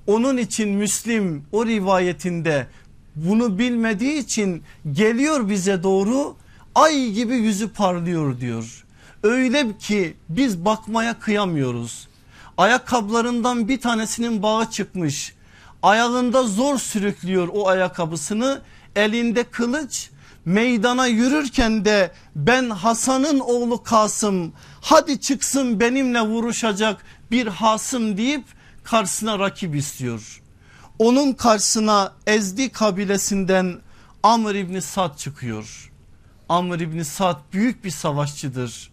Onun için Müslim o rivayetinde bunu bilmediği için geliyor bize doğru ay gibi yüzü parlıyor diyor. Öyle ki biz bakmaya kıyamıyoruz. Ayakkabılarından bir tanesinin bağı çıkmış. Ayağında zor sürüklüyor o ayakkabısını. Elinde kılıç meydana yürürken de ben Hasan'ın oğlu Kasım hadi çıksın benimle vuruşacak bir hasım deyip karşısına rakip istiyor. Onun karşısına Ezdi kabilesinden Amr İbni Sad çıkıyor. Amr İbni Sad büyük bir savaşçıdır.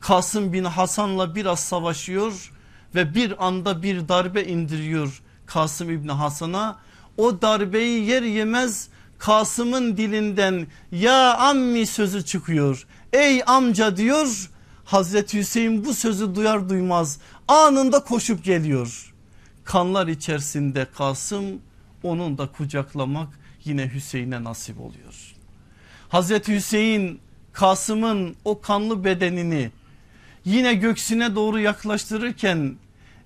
Kasım bin Hasan'la biraz savaşıyor ve bir anda bir darbe indiriyor Kasım İbni Hasan'a. O darbeyi yer yemez Kasım'ın dilinden ya ammi sözü çıkıyor. Ey amca diyor Hazreti Hüseyin bu sözü duyar duymaz anında koşup geliyor. Kanlar içerisinde Kasım onun da kucaklamak yine Hüseyin'e nasip oluyor. Hazreti Hüseyin Kasım'ın o kanlı bedenini yine göksüne doğru yaklaştırırken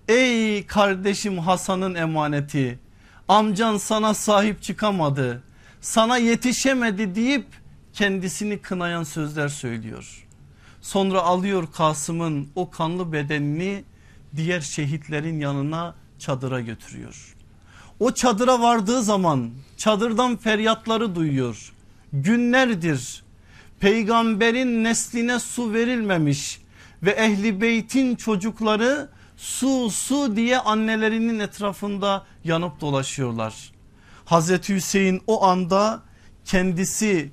ey kardeşim Hasan'ın emaneti amcan sana sahip çıkamadı sana yetişemedi deyip kendisini kınayan sözler söylüyor. Sonra alıyor Kasım'ın o kanlı bedenini diğer şehitlerin yanına çadıra götürüyor. O çadıra vardığı zaman çadırdan feryatları duyuyor. Günlerdir peygamberin nesline su verilmemiş ve ehli beytin çocukları su su diye annelerinin etrafında yanıp dolaşıyorlar. Hazreti Hüseyin o anda kendisi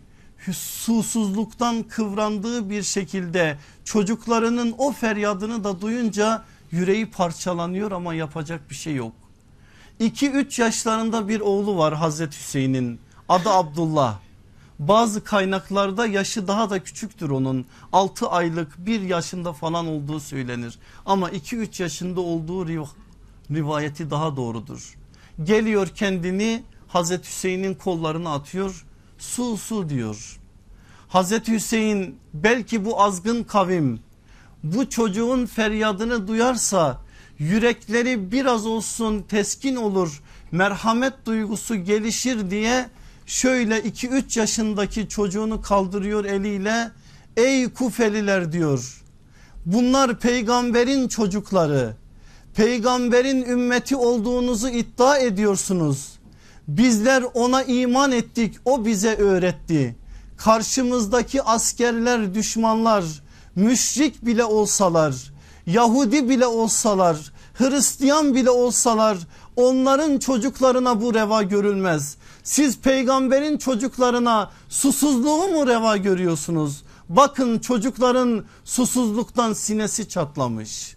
susuzluktan kıvrandığı bir şekilde çocuklarının o feryadını da duyunca yüreği parçalanıyor ama yapacak bir şey yok. 2-3 yaşlarında bir oğlu var Hazreti Hüseyin'in adı Abdullah. Bazı kaynaklarda yaşı daha da küçüktür onun 6 aylık 1 yaşında falan olduğu söylenir. Ama 2-3 yaşında olduğu rivayeti daha doğrudur. Geliyor kendini Hazreti Hüseyin'in kollarına atıyor su su diyor. Hazreti Hüseyin belki bu azgın kavim bu çocuğun feryadını duyarsa yürekleri biraz olsun teskin olur merhamet duygusu gelişir diye şöyle 2-3 yaşındaki çocuğunu kaldırıyor eliyle ey Kufeliler diyor. Bunlar peygamberin çocukları. Peygamberin ümmeti olduğunuzu iddia ediyorsunuz. Bizler ona iman ettik o bize öğretti. Karşımızdaki askerler düşmanlar müşrik bile olsalar Yahudi bile olsalar Hristiyan bile olsalar onların çocuklarına bu reva görülmez. Siz peygamberin çocuklarına susuzluğu mu reva görüyorsunuz? Bakın çocukların susuzluktan sinesi çatlamış.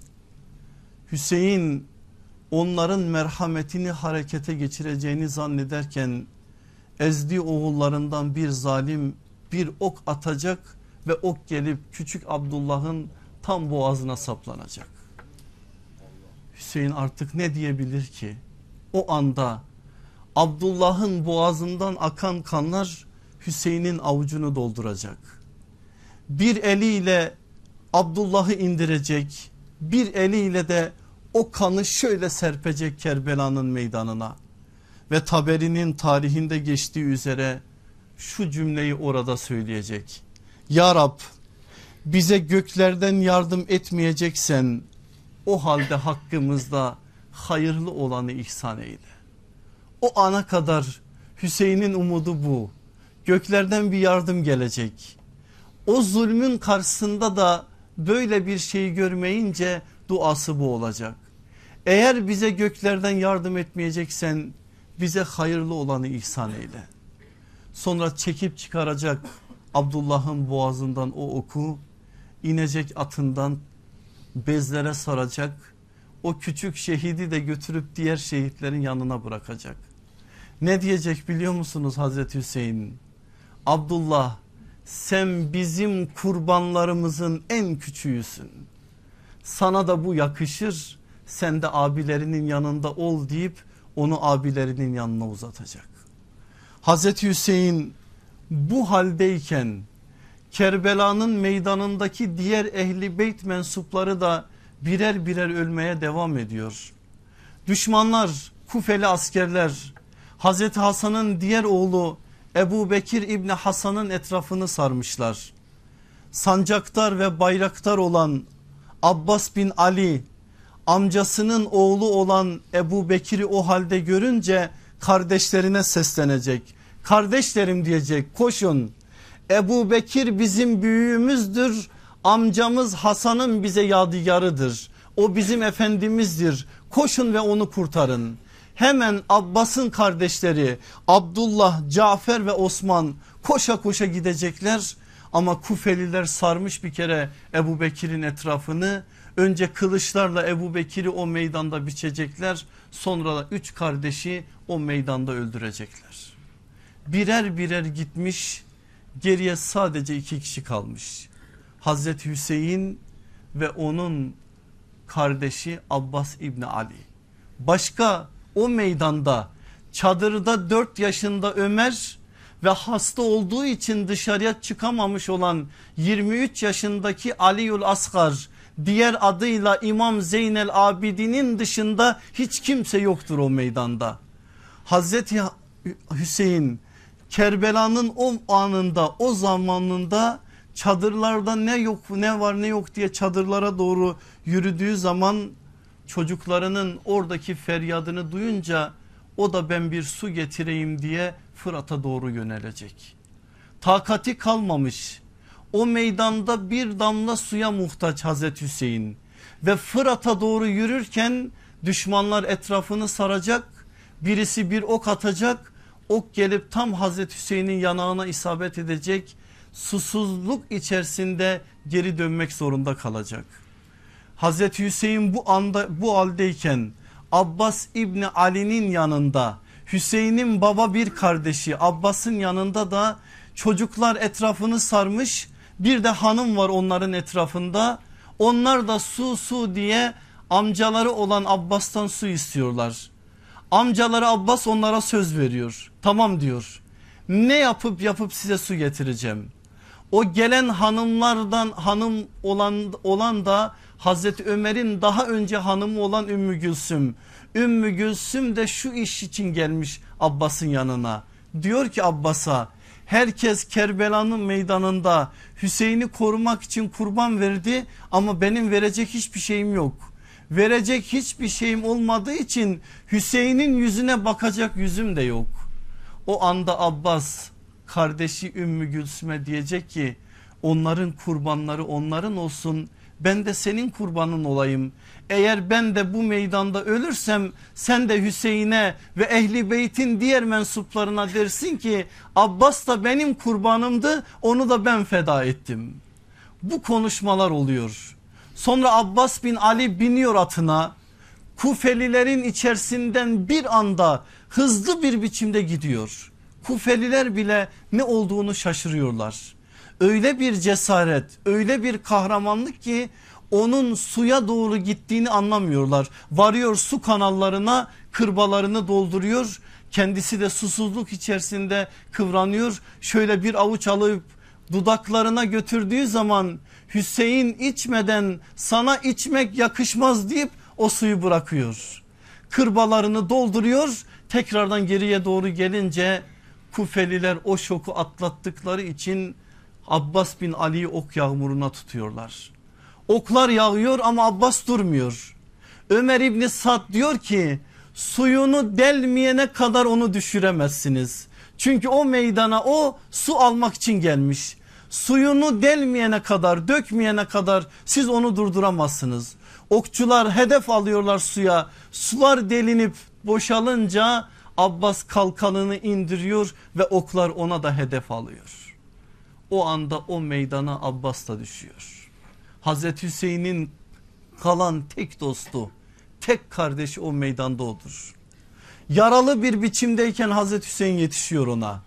Hüseyin onların merhametini harekete geçireceğini zannederken ezdi oğullarından bir zalim bir ok atacak ve ok gelip küçük Abdullah'ın tam boğazına saplanacak. Hüseyin artık ne diyebilir ki? O anda Abdullah'ın boğazından akan kanlar Hüseyin'in avucunu dolduracak. Bir eliyle Abdullah'ı indirecek bir eliyle de o kanı şöyle serpecek Kerbela'nın meydanına. Ve Taberi'nin tarihinde geçtiği üzere şu cümleyi orada söyleyecek. Ya Rab bize göklerden yardım etmeyeceksen o halde hakkımızda hayırlı olanı ihsan eyle. O ana kadar Hüseyin'in umudu bu. Göklerden bir yardım gelecek. O zulmün karşısında da böyle bir şeyi görmeyince duası bu olacak. Eğer bize göklerden yardım etmeyeceksen bize hayırlı olanı ihsan eyle. Sonra çekip çıkaracak Abdullah'ın boğazından o oku inecek atından bezlere saracak o küçük şehidi de götürüp diğer şehitlerin yanına bırakacak. Ne diyecek biliyor musunuz Hazreti Hüseyin? Abdullah sen bizim kurbanlarımızın en küçüğüsün. Sana da bu yakışır sen de abilerinin yanında ol deyip onu abilerinin yanına uzatacak. Hazreti Hüseyin bu haldeyken Kerbela'nın meydanındaki diğer ehli beyt mensupları da birer birer ölmeye devam ediyor. Düşmanlar Kufeli askerler Hazreti Hasan'ın diğer oğlu Ebu Bekir İbni Hasan'ın etrafını sarmışlar. Sancaktar ve bayraktar olan Abbas bin Ali amcasının oğlu olan Ebu Bekir'i o halde görünce kardeşlerine seslenecek. Kardeşlerim diyecek koşun Ebu Bekir bizim büyüğümüzdür amcamız Hasan'ın bize yadigarıdır. O bizim efendimizdir koşun ve onu kurtarın. Hemen Abbas'ın kardeşleri Abdullah, Cafer ve Osman koşa koşa gidecekler. Ama Kufeliler sarmış bir kere Ebu Bekir'in etrafını. Önce kılıçlarla Ebu Bekir'i o meydanda biçecekler. Sonra da üç kardeşi o meydanda öldürecekler. Birer birer gitmiş geriye sadece iki kişi kalmış. Hazreti Hüseyin ve onun kardeşi Abbas İbni Ali. Başka o meydanda çadırda 4 yaşında Ömer ve hasta olduğu için dışarıya çıkamamış olan 23 yaşındaki Aliül Asgar diğer adıyla İmam Zeynel Abidin'in dışında hiç kimse yoktur o meydanda. Hazreti Hüseyin Kerbela'nın o anında o zamanında çadırlarda ne yok ne var ne yok diye çadırlara doğru yürüdüğü zaman çocuklarının oradaki feryadını duyunca o da ben bir su getireyim diye Fırat'a doğru yönelecek. Takati kalmamış o meydanda bir damla suya muhtaç Hazreti Hüseyin ve Fırat'a doğru yürürken düşmanlar etrafını saracak birisi bir ok atacak ok gelip tam Hazreti Hüseyin'in yanağına isabet edecek susuzluk içerisinde geri dönmek zorunda kalacak. Hazreti Hüseyin bu anda bu haldeyken Abbas İbni Ali'nin yanında Hüseyin'in baba bir kardeşi Abbas'ın yanında da çocuklar etrafını sarmış bir de hanım var onların etrafında onlar da su su diye amcaları olan Abbas'tan su istiyorlar. Amcaları Abbas onlara söz veriyor tamam diyor ne yapıp yapıp size su getireceğim. O gelen hanımlardan hanım olan, olan da Hazreti Ömer'in daha önce hanımı olan Ümmü Gülsüm. Ümmü Gülsüm de şu iş için gelmiş Abbas'ın yanına. Diyor ki Abbas'a herkes Kerbela'nın meydanında Hüseyin'i korumak için kurban verdi ama benim verecek hiçbir şeyim yok. Verecek hiçbir şeyim olmadığı için Hüseyin'in yüzüne bakacak yüzüm de yok. O anda Abbas kardeşi Ümmü Gülsüm'e diyecek ki onların kurbanları onların olsun ben de senin kurbanın olayım. Eğer ben de bu meydanda ölürsem sen de Hüseyin'e ve ehli beytin diğer mensuplarına dersin ki Abbas da benim kurbanımdı onu da ben feda ettim. Bu konuşmalar oluyor. Sonra Abbas bin Ali biniyor atına Kufelilerin içerisinden bir anda hızlı bir biçimde gidiyor. Kufeliler bile ne olduğunu şaşırıyorlar. Öyle bir cesaret öyle bir kahramanlık ki onun suya doğru gittiğini anlamıyorlar. Varıyor su kanallarına kırbalarını dolduruyor. Kendisi de susuzluk içerisinde kıvranıyor. Şöyle bir avuç alıp dudaklarına götürdüğü zaman Hüseyin içmeden sana içmek yakışmaz deyip o suyu bırakıyor. Kırbalarını dolduruyor tekrardan geriye doğru gelince Kufeliler o şoku atlattıkları için Abbas bin Ali'yi ok yağmuruna tutuyorlar. Oklar yağıyor ama Abbas durmuyor. Ömer İbni Sad diyor ki suyunu delmeyene kadar onu düşüremezsiniz. Çünkü o meydana o su almak için gelmiş. Suyunu delmeyene kadar dökmeyene kadar siz onu durduramazsınız. Okçular hedef alıyorlar suya. Sular delinip boşalınca Abbas kalkanını indiriyor ve oklar ona da hedef alıyor. O anda o meydana Abbas da düşüyor. Hazreti Hüseyin'in kalan tek dostu tek kardeşi o meydanda odur. Yaralı bir biçimdeyken Hazreti Hüseyin yetişiyor ona.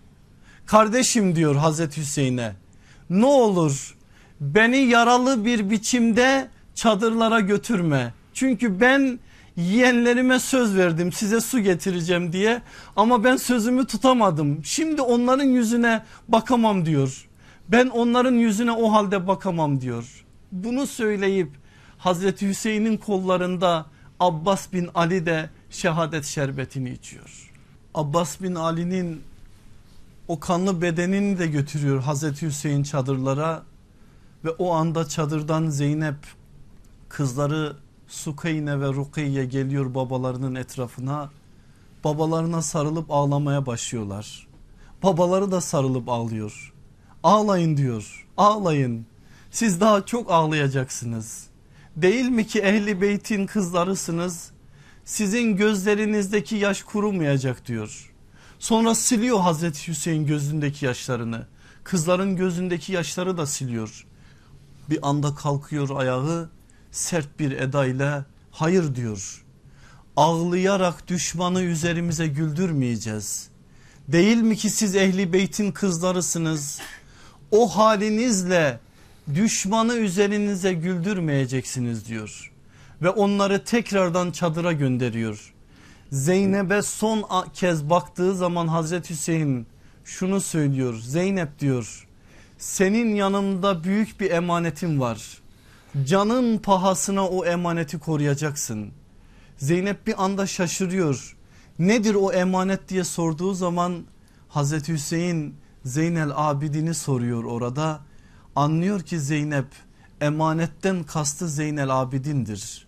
Kardeşim diyor Hazreti Hüseyin'e ne olur beni yaralı bir biçimde çadırlara götürme. Çünkü ben yeğenlerime söz verdim size su getireceğim diye ama ben sözümü tutamadım. Şimdi onların yüzüne bakamam diyor. Ben onların yüzüne o halde bakamam diyor. Bunu söyleyip Hazreti Hüseyin'in kollarında Abbas bin Ali de şehadet şerbetini içiyor. Abbas bin Ali'nin o kanlı bedenini de götürüyor Hazreti Hüseyin çadırlara ve o anda çadırdan Zeynep kızları Sukeyne ve Rukiye geliyor babalarının etrafına. Babalarına sarılıp ağlamaya başlıyorlar. Babaları da sarılıp ağlıyor. Ağlayın diyor ağlayın siz daha çok ağlayacaksınız. Değil mi ki ehli beytin kızlarısınız sizin gözlerinizdeki yaş kurumayacak diyor. Sonra siliyor Hazreti Hüseyin gözündeki yaşlarını. Kızların gözündeki yaşları da siliyor. Bir anda kalkıyor ayağı sert bir edayla hayır diyor. Ağlayarak düşmanı üzerimize güldürmeyeceğiz. Değil mi ki siz ehli beytin kızlarısınız? O halinizle düşmanı üzerinize güldürmeyeceksiniz diyor. Ve onları tekrardan çadıra gönderiyor. Zeynep'e son kez baktığı zaman Hazreti Hüseyin şunu söylüyor. Zeynep diyor senin yanımda büyük bir emanetin var. Canın pahasına o emaneti koruyacaksın. Zeynep bir anda şaşırıyor. Nedir o emanet diye sorduğu zaman Hazreti Hüseyin Zeynel Abidin'i soruyor orada. Anlıyor ki Zeynep emanetten kastı Zeynel Abidin'dir.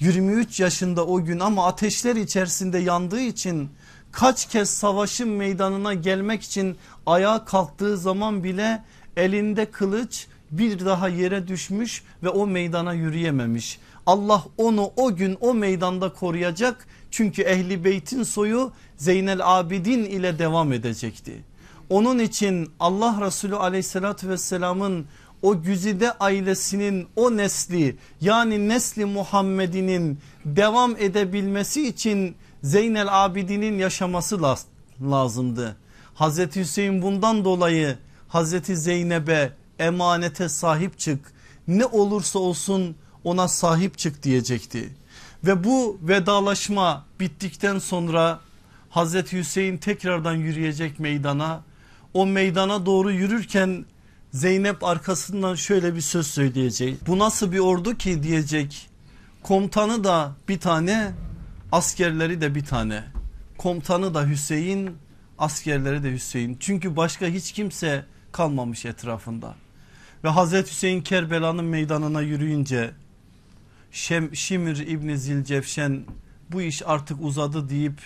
23 yaşında o gün ama ateşler içerisinde yandığı için kaç kez savaşın meydanına gelmek için ayağa kalktığı zaman bile elinde kılıç bir daha yere düşmüş ve o meydana yürüyememiş. Allah onu o gün o meydanda koruyacak çünkü ehli beytin soyu Zeynel Abidin ile devam edecekti. Onun için Allah Resulü aleyhissalatü vesselamın o güzide ailesinin o nesli yani nesli Muhammed'inin devam edebilmesi için Zeynel Abidin'in yaşaması lazımdı. Hazreti Hüseyin bundan dolayı Hazreti Zeynep'e emanete sahip çık ne olursa olsun ona sahip çık diyecekti. Ve bu vedalaşma bittikten sonra Hazreti Hüseyin tekrardan yürüyecek meydana. O meydana doğru yürürken Zeynep arkasından şöyle bir söz söyleyecek. Bu nasıl bir ordu ki diyecek. Komutanı da bir tane askerleri de bir tane. Komutanı da Hüseyin askerleri de Hüseyin. Çünkü başka hiç kimse kalmamış etrafında. Ve Hazreti Hüseyin Kerbela'nın meydanına yürüyünce Şem, Şimir İbni Zilcevşen bu iş artık uzadı deyip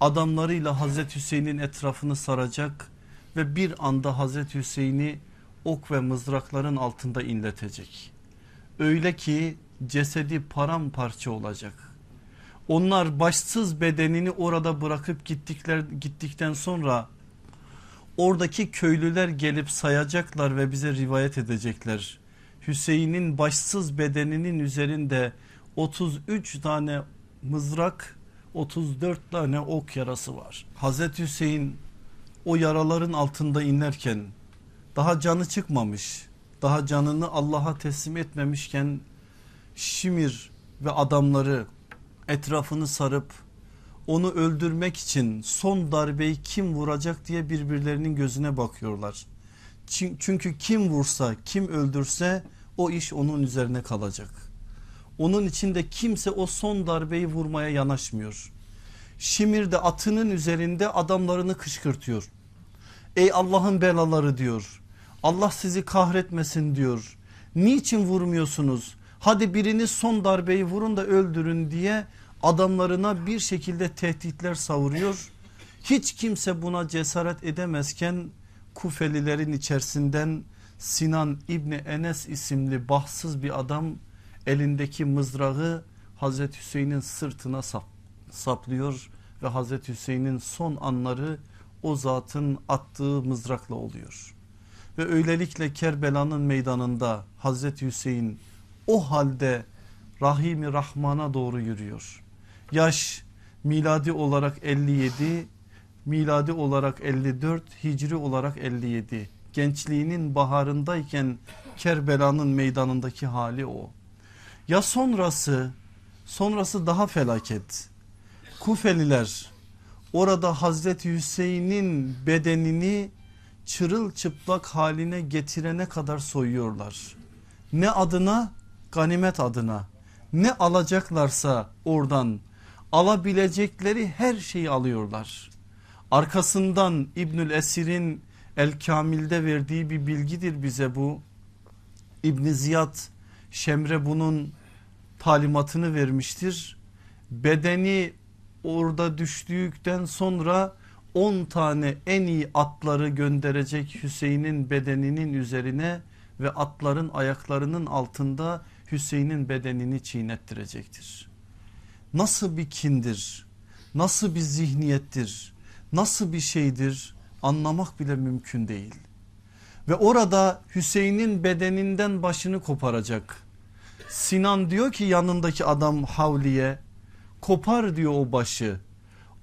adamlarıyla Hazreti Hüseyin'in etrafını saracak ve bir anda Hazreti Hüseyin'i ok ve mızrakların altında inletecek. Öyle ki cesedi paramparça olacak. Onlar başsız bedenini orada bırakıp gittikler gittikten sonra oradaki köylüler gelip sayacaklar ve bize rivayet edecekler. Hüseyin'in başsız bedeninin üzerinde 33 tane mızrak 34 tane ok yarası var. Hazreti Hüseyin o yaraların altında inlerken daha canı çıkmamış daha canını Allah'a teslim etmemişken Şimir ve adamları etrafını sarıp onu öldürmek için son darbeyi kim vuracak diye birbirlerinin gözüne bakıyorlar. Çünkü kim vursa kim öldürse o iş onun üzerine kalacak. Onun içinde kimse o son darbeyi vurmaya yanaşmıyor. Şimir de atının üzerinde adamlarını kışkırtıyor. Ey Allah'ın belaları diyor. Allah sizi kahretmesin diyor. Niçin vurmuyorsunuz? Hadi biriniz son darbeyi vurun da öldürün diye adamlarına bir şekilde tehditler savuruyor. Hiç kimse buna cesaret edemezken Kufelilerin içerisinden Sinan İbni Enes isimli bahtsız bir adam elindeki mızrağı Hazreti Hüseyin'in sırtına sap, saplıyor ve Hazreti Hüseyin'in son anları o zatın attığı mızrakla oluyor. Ve öylelikle Kerbela'nın meydanında Hazreti Hüseyin o halde Rahimi Rahman'a doğru yürüyor. Yaş miladi olarak 57, miladi olarak 54, hicri olarak 57. Gençliğinin baharındayken Kerbela'nın meydanındaki hali o. Ya sonrası, sonrası daha felaket. Kufeliler orada Hazreti Hüseyin'in bedenini çırılçıplak haline getirene kadar soyuyorlar. Ne adına? Ganimet adına. Ne alacaklarsa oradan alabilecekleri her şeyi alıyorlar. Arkasından İbnül Esir'in El Kamil'de verdiği bir bilgidir bize bu. İbn Ziyad Şemre bunun talimatını vermiştir. Bedeni orada düştükten sonra 10 tane en iyi atları gönderecek Hüseyin'in bedeninin üzerine ve atların ayaklarının altında Hüseyin'in bedenini çiğnettirecektir. Nasıl bir kindir, nasıl bir zihniyettir, nasıl bir şeydir anlamak bile mümkün değil. Ve orada Hüseyin'in bedeninden başını koparacak. Sinan diyor ki yanındaki adam Havliye kopar diyor o başı.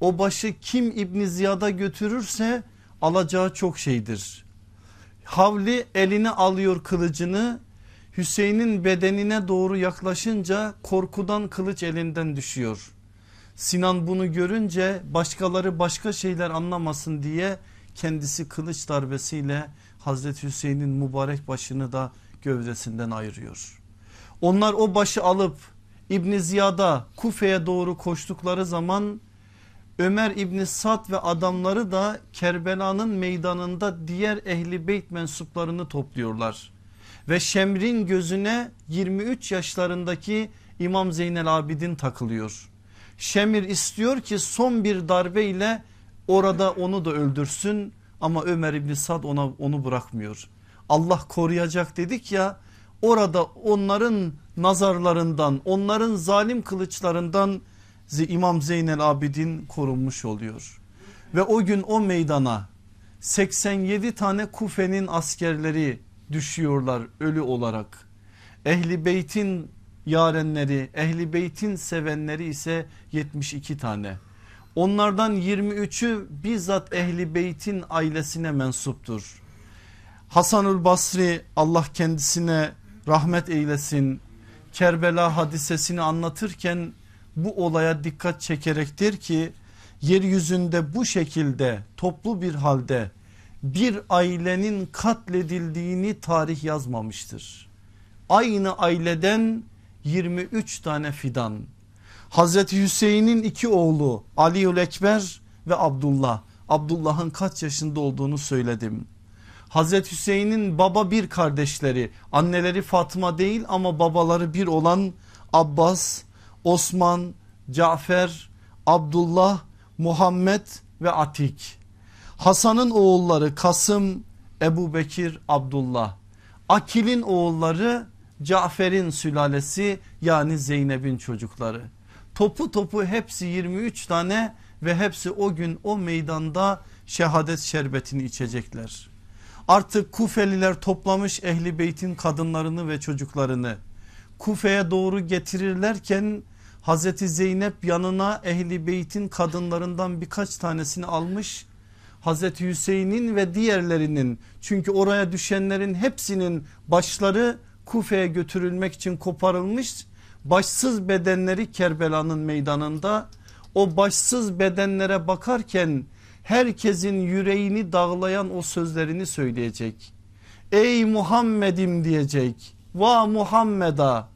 O başı kim İbn Ziyad'a götürürse alacağı çok şeydir. Havli eline alıyor kılıcını Hüseyin'in bedenine doğru yaklaşınca korkudan kılıç elinden düşüyor. Sinan bunu görünce başkaları başka şeyler anlamasın diye kendisi kılıç darbesiyle Hazreti Hüseyin'in mübarek başını da gövdesinden ayırıyor. Onlar o başı alıp İbn Ziyad'a Kufe'ye doğru koştukları zaman Ömer İbni Sad ve adamları da Kerbela'nın meydanında diğer ehli beyt mensuplarını topluyorlar. Ve Şemr'in gözüne 23 yaşlarındaki İmam Zeynel Abidin takılıyor. Şemir istiyor ki son bir darbeyle orada onu da öldürsün ama Ömer İbni Sad ona onu bırakmıyor. Allah koruyacak dedik ya orada onların nazarlarından onların zalim kılıçlarından İmam Zeynel Abidin korunmuş oluyor. Ve o gün o meydana 87 tane Kufe'nin askerleri düşüyorlar ölü olarak. Ehli beytin yarenleri, ehli beytin sevenleri ise 72 tane. Onlardan 23'ü bizzat ehli beytin ailesine mensuptur. Hasanül Basri Allah kendisine rahmet eylesin. Kerbela hadisesini anlatırken bu olaya dikkat çekerektir ki yeryüzünde bu şekilde toplu bir halde bir ailenin katledildiğini tarih yazmamıştır. Aynı aileden 23 tane fidan. Hazreti Hüseyin'in iki oğlu Aliül Ekber ve Abdullah Abdullah'ın kaç yaşında olduğunu söyledim. Hazreti Hüseyin'in baba bir kardeşleri anneleri Fatma değil ama babaları bir olan Abbas, Osman, Cafer, Abdullah, Muhammed ve Atik. Hasan'ın oğulları Kasım, Ebu Bekir, Abdullah. Akil'in oğulları Cafer'in sülalesi yani Zeynep'in çocukları. Topu topu hepsi 23 tane ve hepsi o gün o meydanda şehadet şerbetini içecekler. Artık Kufeliler toplamış ehli beytin kadınlarını ve çocuklarını Kufe'ye doğru getirirlerken Hazreti Zeynep yanına ehli beytin kadınlarından birkaç tanesini almış. Hazreti Hüseyin'in ve diğerlerinin çünkü oraya düşenlerin hepsinin başları Kufe'ye götürülmek için koparılmış. Başsız bedenleri Kerbela'nın meydanında o başsız bedenlere bakarken herkesin yüreğini dağlayan o sözlerini söyleyecek. Ey Muhammed'im diyecek. Va Muhammed'a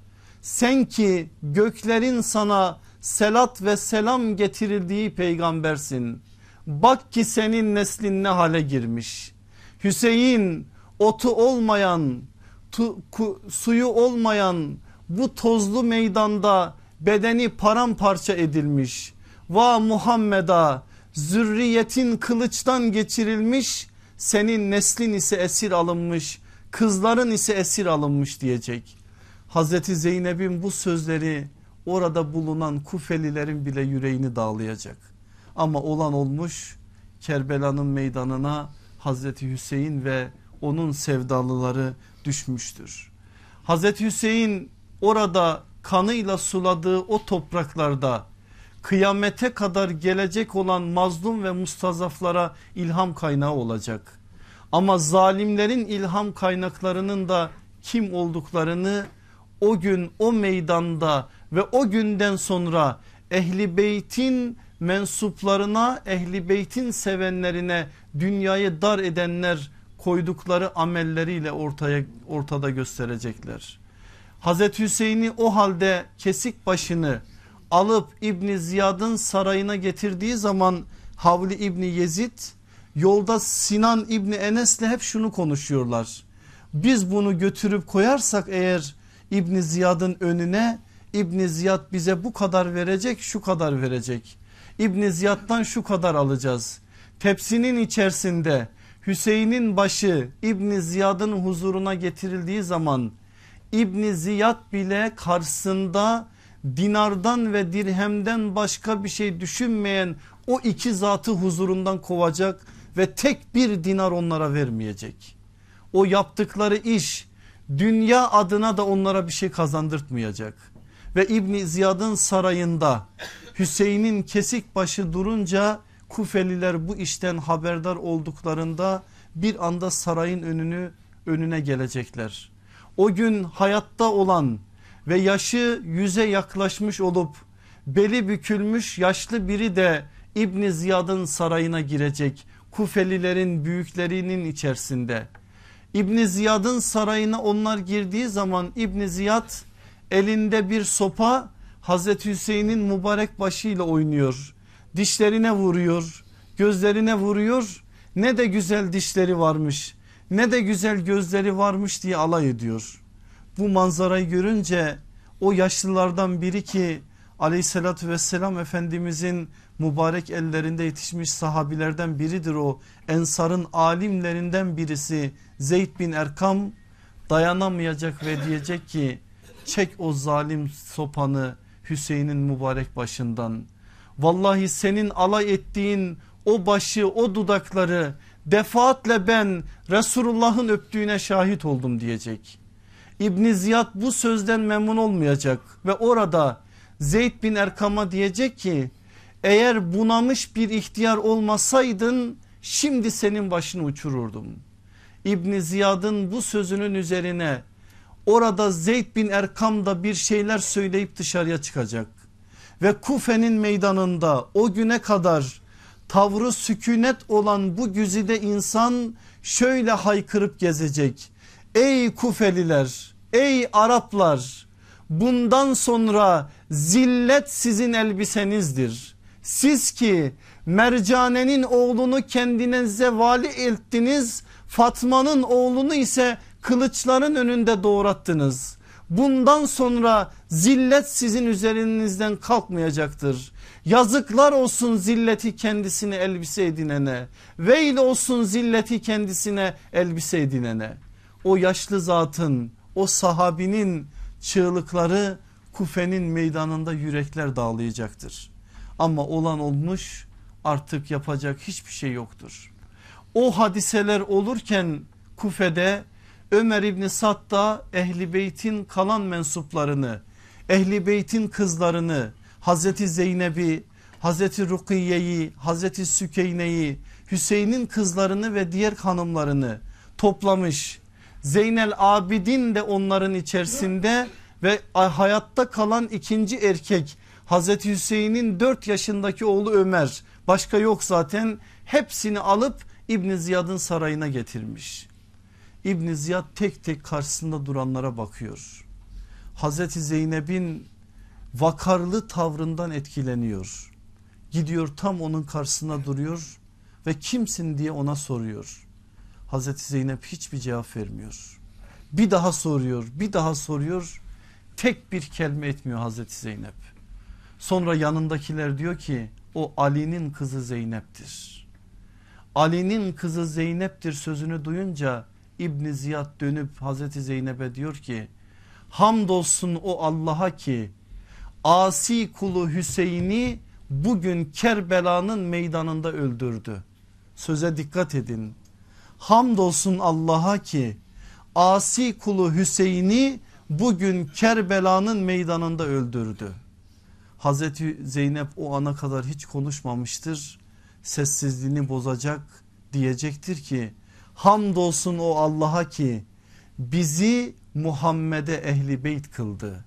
sen ki göklerin sana selat ve selam getirildiği peygambersin. Bak ki senin neslin ne hale girmiş. Hüseyin otu olmayan tu, ku, suyu olmayan bu tozlu meydanda bedeni paramparça edilmiş. Va Muhammed'a zürriyetin kılıçtan geçirilmiş senin neslin ise esir alınmış kızların ise esir alınmış diyecek. Hazreti Zeynep'in bu sözleri orada bulunan Kufelilerin bile yüreğini dağlayacak. Ama olan olmuş Kerbela'nın meydanına Hazreti Hüseyin ve onun sevdalıları düşmüştür. Hazreti Hüseyin orada kanıyla suladığı o topraklarda kıyamete kadar gelecek olan mazlum ve mustazaflara ilham kaynağı olacak. Ama zalimlerin ilham kaynaklarının da kim olduklarını o gün o meydanda ve o günden sonra ehli beytin mensuplarına ehli beytin sevenlerine dünyayı dar edenler koydukları amelleriyle ortaya ortada gösterecekler. Hazreti Hüseyin'i o halde kesik başını alıp İbni Ziyad'ın sarayına getirdiği zaman Havli İbni Yezid yolda Sinan İbni Enes'le hep şunu konuşuyorlar. Biz bunu götürüp koyarsak eğer İbni Ziyad'ın önüne İbni Ziyad bize bu kadar verecek şu kadar verecek. İbni Ziyad'dan şu kadar alacağız. Tepsinin içerisinde Hüseyin'in başı İbni Ziyad'ın huzuruna getirildiği zaman İbni Ziyad bile karşısında dinardan ve dirhemden başka bir şey düşünmeyen o iki zatı huzurundan kovacak ve tek bir dinar onlara vermeyecek. O yaptıkları iş dünya adına da onlara bir şey kazandırtmayacak. Ve İbni Ziyad'ın sarayında Hüseyin'in kesik başı durunca Kufeliler bu işten haberdar olduklarında bir anda sarayın önünü önüne gelecekler. O gün hayatta olan ve yaşı yüze yaklaşmış olup beli bükülmüş yaşlı biri de İbni Ziyad'ın sarayına girecek. Kufelilerin büyüklerinin içerisinde. İbni Ziyad'ın sarayına onlar girdiği zaman İbni Ziyad elinde bir sopa Hazreti Hüseyin'in mübarek başıyla oynuyor. Dişlerine vuruyor, gözlerine vuruyor. Ne de güzel dişleri varmış, ne de güzel gözleri varmış diye alay ediyor. Bu manzarayı görünce o yaşlılardan biri ki aleyhissalatü vesselam efendimizin mübarek ellerinde yetişmiş sahabilerden biridir o. Ensarın alimlerinden birisi Zeyd bin Erkam dayanamayacak ve diyecek ki çek o zalim sopanı Hüseyin'in mübarek başından. Vallahi senin alay ettiğin o başı o dudakları defaatle ben Resulullah'ın öptüğüne şahit oldum diyecek. İbni Ziyad bu sözden memnun olmayacak ve orada Zeyd bin Erkam'a diyecek ki eğer bunamış bir ihtiyar olmasaydın şimdi senin başını uçururdum. İbni Ziyad'ın bu sözünün üzerine orada Zeyd bin Erkam da bir şeyler söyleyip dışarıya çıkacak. Ve Kufe'nin meydanında o güne kadar tavrı sükunet olan bu güzide insan şöyle haykırıp gezecek. Ey Kufeliler ey Araplar bundan sonra zillet sizin elbisenizdir. Siz ki Mercane'nin oğlunu kendinize vali ettiniz. Fatma'nın oğlunu ise kılıçların önünde doğrattınız. Bundan sonra zillet sizin üzerinizden kalkmayacaktır. Yazıklar olsun zilleti kendisine elbise edinene. Veil olsun zilleti kendisine elbise edinene. O yaşlı zatın o sahabinin çığlıkları Kufe'nin meydanında yürekler dağlayacaktır. Ama olan olmuş artık yapacak hiçbir şey yoktur. O hadiseler olurken Kufe'de Ömer İbni Sad da Ehli Beyt'in kalan mensuplarını, Ehli Beyt'in kızlarını, Hazreti Zeynep'i, Hazreti Rukiye'yi, Hazreti Sükeyne'yi, Hüseyin'in kızlarını ve diğer hanımlarını toplamış. Zeynel Abidin de onların içerisinde ve hayatta kalan ikinci erkek Hazreti Hüseyin'in 4 yaşındaki oğlu Ömer başka yok zaten hepsini alıp İbn Ziyad'ın sarayına getirmiş. İbn Ziyad tek tek karşısında duranlara bakıyor. Hazreti Zeynep'in vakarlı tavrından etkileniyor. Gidiyor tam onun karşısına duruyor ve kimsin diye ona soruyor. Hazreti Zeynep hiçbir cevap vermiyor. Bir daha soruyor bir daha soruyor tek bir kelime etmiyor Hazreti Zeynep. Sonra yanındakiler diyor ki o Ali'nin kızı Zeynep'tir. Ali'nin kızı Zeynep'tir sözünü duyunca İbn Ziyad dönüp Hazreti Zeynep'e diyor ki hamdolsun o Allah'a ki asi kulu Hüseyin'i bugün Kerbela'nın meydanında öldürdü. Söze dikkat edin. Hamdolsun Allah'a ki asi kulu Hüseyin'i bugün Kerbela'nın meydanında öldürdü. Hazreti Zeynep o ana kadar hiç konuşmamıştır. Sessizliğini bozacak diyecektir ki hamdolsun o Allah'a ki bizi Muhammed'e ehli beyt kıldı.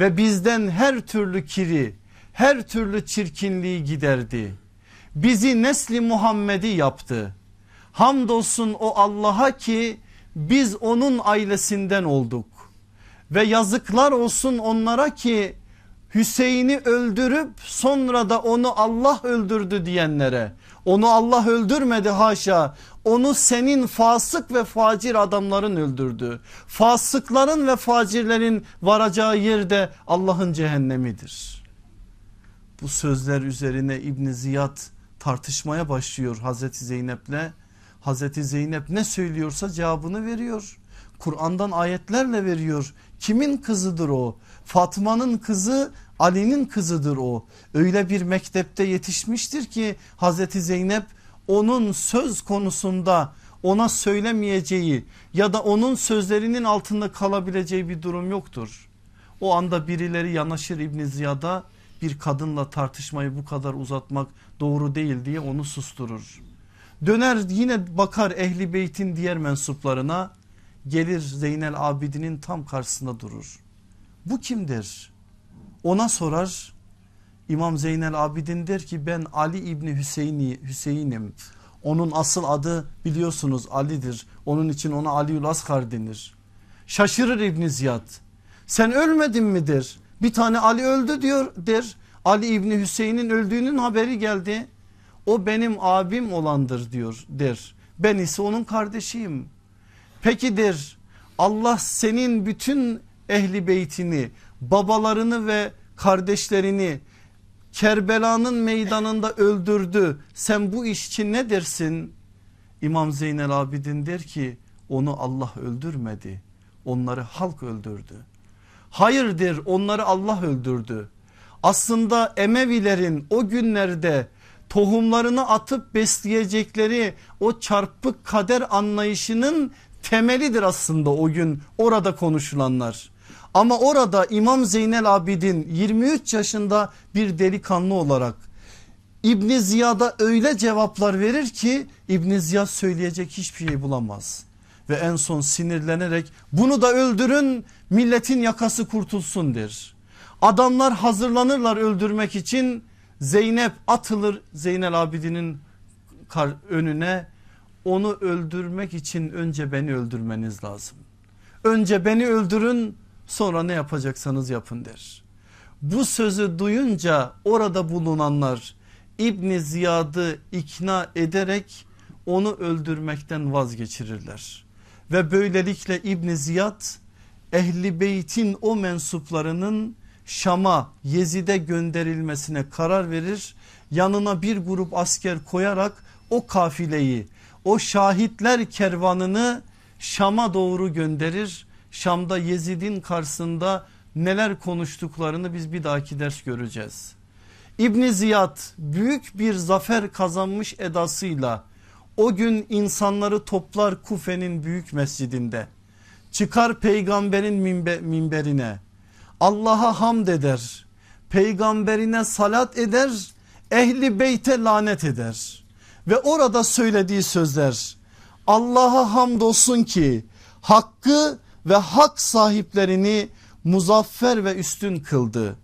Ve bizden her türlü kiri her türlü çirkinliği giderdi. Bizi nesli Muhammed'i yaptı. Hamdolsun o Allah'a ki biz onun ailesinden olduk. Ve yazıklar olsun onlara ki Hüseyin'i öldürüp sonra da onu Allah öldürdü diyenlere. Onu Allah öldürmedi haşa. Onu senin fasık ve facir adamların öldürdü. Fasıkların ve facirlerin varacağı yerde Allah'ın cehennemidir. Bu sözler üzerine İbn Ziyad tartışmaya başlıyor Hazreti Zeynep'le. Hazreti Zeynep ne söylüyorsa cevabını veriyor. Kur'an'dan ayetlerle veriyor. Kimin kızıdır o? Fatma'nın kızı Ali'nin kızıdır o. Öyle bir mektepte yetişmiştir ki Hazreti Zeynep onun söz konusunda ona söylemeyeceği ya da onun sözlerinin altında kalabileceği bir durum yoktur. O anda birileri yanaşır İbn Ziyad'a bir kadınla tartışmayı bu kadar uzatmak doğru değil diye onu susturur. Döner yine bakar ehli beytin diğer mensuplarına gelir Zeynel Abidin'in tam karşısında durur. Bu kimdir? Ona sorar İmam Zeynel Abidin der ki ben Ali İbni Hüseyin'i, Hüseyin'im. Onun asıl adı biliyorsunuz Ali'dir. Onun için ona Aliül Asgar denir. Şaşırır İbni Ziyad. Sen ölmedin mi der. Bir tane Ali öldü diyor der. Ali İbni Hüseyin'in öldüğünün haberi geldi. O benim abim olandır diyor der. Ben ise onun kardeşiyim. Peki der Allah senin bütün ehli beytini babalarını ve kardeşlerini Kerbela'nın meydanında öldürdü. Sen bu iş için ne dersin? İmam Zeynel Abidin der ki onu Allah öldürmedi. Onları halk öldürdü. Hayırdır onları Allah öldürdü. Aslında Emevilerin o günlerde tohumlarını atıp besleyecekleri o çarpık kader anlayışının temelidir aslında o gün orada konuşulanlar. Ama orada İmam Zeynel Abidin 23 yaşında bir delikanlı olarak İbn Ziyad'a öyle cevaplar verir ki İbn Ziyad söyleyecek hiçbir şey bulamaz. Ve en son sinirlenerek bunu da öldürün milletin yakası kurtulsun der. Adamlar hazırlanırlar öldürmek için Zeynep atılır Zeynel Abidin'in önüne onu öldürmek için önce beni öldürmeniz lazım. Önce beni öldürün sonra ne yapacaksanız yapın der. Bu sözü duyunca orada bulunanlar İbni Ziyad'ı ikna ederek onu öldürmekten vazgeçirirler. Ve böylelikle İbni Ziyad Ehli Beyt'in o mensuplarının Şam'a Yezid'e gönderilmesine karar verir. Yanına bir grup asker koyarak o kafileyi o şahitler kervanını Şam'a doğru gönderir. Şam'da Yezid'in karşısında neler konuştuklarını biz bir dahaki ders göreceğiz. İbni Ziyad büyük bir zafer kazanmış edasıyla o gün insanları toplar Kufe'nin büyük mescidinde. Çıkar peygamberin minberine Allah'a hamd eder. Peygamberine salat eder. Ehli beyte lanet eder. Ve orada söylediği sözler Allah'a hamdolsun ki hakkı ve hak sahiplerini muzaffer ve üstün kıldı.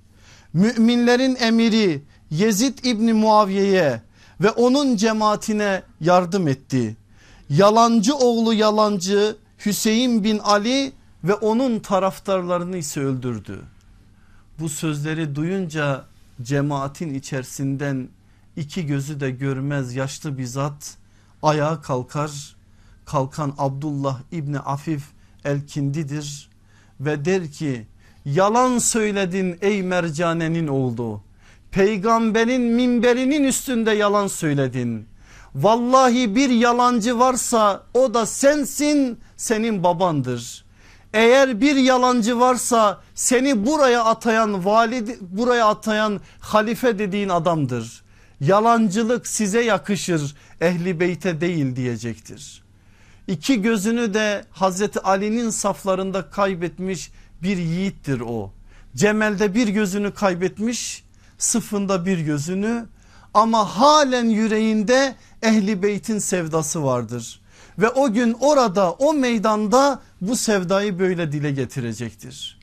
Müminlerin emiri Yezid İbni Muaviye'ye ve onun cemaatine yardım etti. Yalancı oğlu yalancı Hüseyin bin Ali ve onun taraftarlarını ise öldürdü. Bu sözleri duyunca cemaatin içerisinden iki gözü de görmez yaşlı bir zat ayağa kalkar. Kalkan Abdullah İbni Afif Elkindidir ve der ki yalan söyledin ey mercanenin oğlu. Peygamberin minberinin üstünde yalan söyledin. Vallahi bir yalancı varsa o da sensin senin babandır. Eğer bir yalancı varsa seni buraya atayan valid buraya atayan halife dediğin adamdır. Yalancılık size yakışır ehli beyte değil diyecektir. İki gözünü de Hazreti Ali'nin saflarında kaybetmiş bir yiğittir o. Cemel'de bir gözünü kaybetmiş sıfında bir gözünü ama halen yüreğinde ehli beytin sevdası vardır. Ve o gün orada o meydanda bu sevdayı böyle dile getirecektir.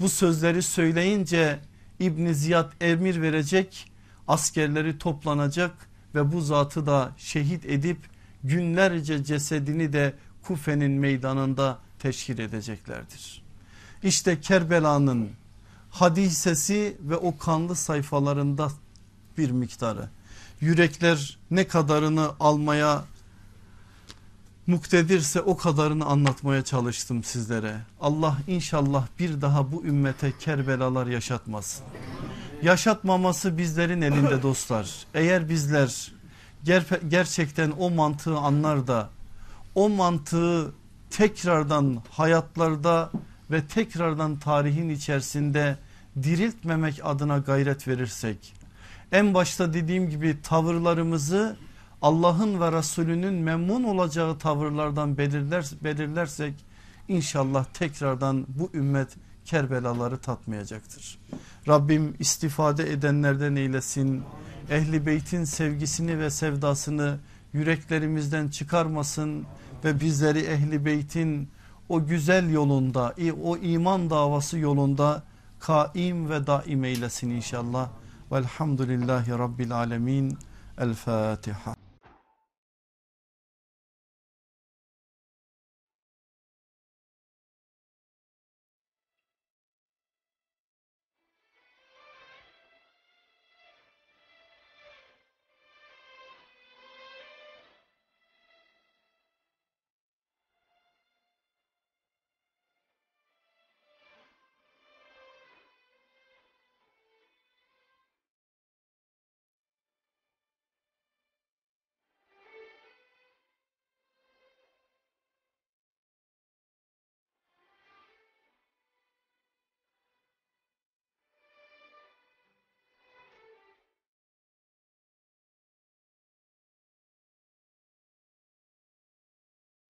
Bu sözleri söyleyince İbn Ziyad emir verecek askerleri toplanacak ve bu zatı da şehit edip günlerce cesedini de Kufe'nin meydanında teşhir edeceklerdir. İşte Kerbela'nın hadisesi ve o kanlı sayfalarında bir miktarı. Yürekler ne kadarını almaya muktedirse o kadarını anlatmaya çalıştım sizlere. Allah inşallah bir daha bu ümmete Kerbelalar yaşatmasın. Yaşatmaması bizlerin elinde (laughs) dostlar. Eğer bizler ger gerçekten o mantığı anlar da o mantığı tekrardan hayatlarda ve tekrardan tarihin içerisinde diriltmemek adına gayret verirsek en başta dediğim gibi tavırlarımızı Allah'ın ve Resulünün memnun olacağı tavırlardan belirler, belirlersek inşallah tekrardan bu ümmet Kerbelaları tatmayacaktır. Rabbim istifade edenlerden eylesin. Ehli beytin sevgisini ve sevdasını yüreklerimizden çıkarmasın ve bizleri ehli beytin o güzel yolunda o iman davası yolunda kaim ve daim eylesin inşallah. Velhamdülillahi Rabbil Alemin. El Fatiha.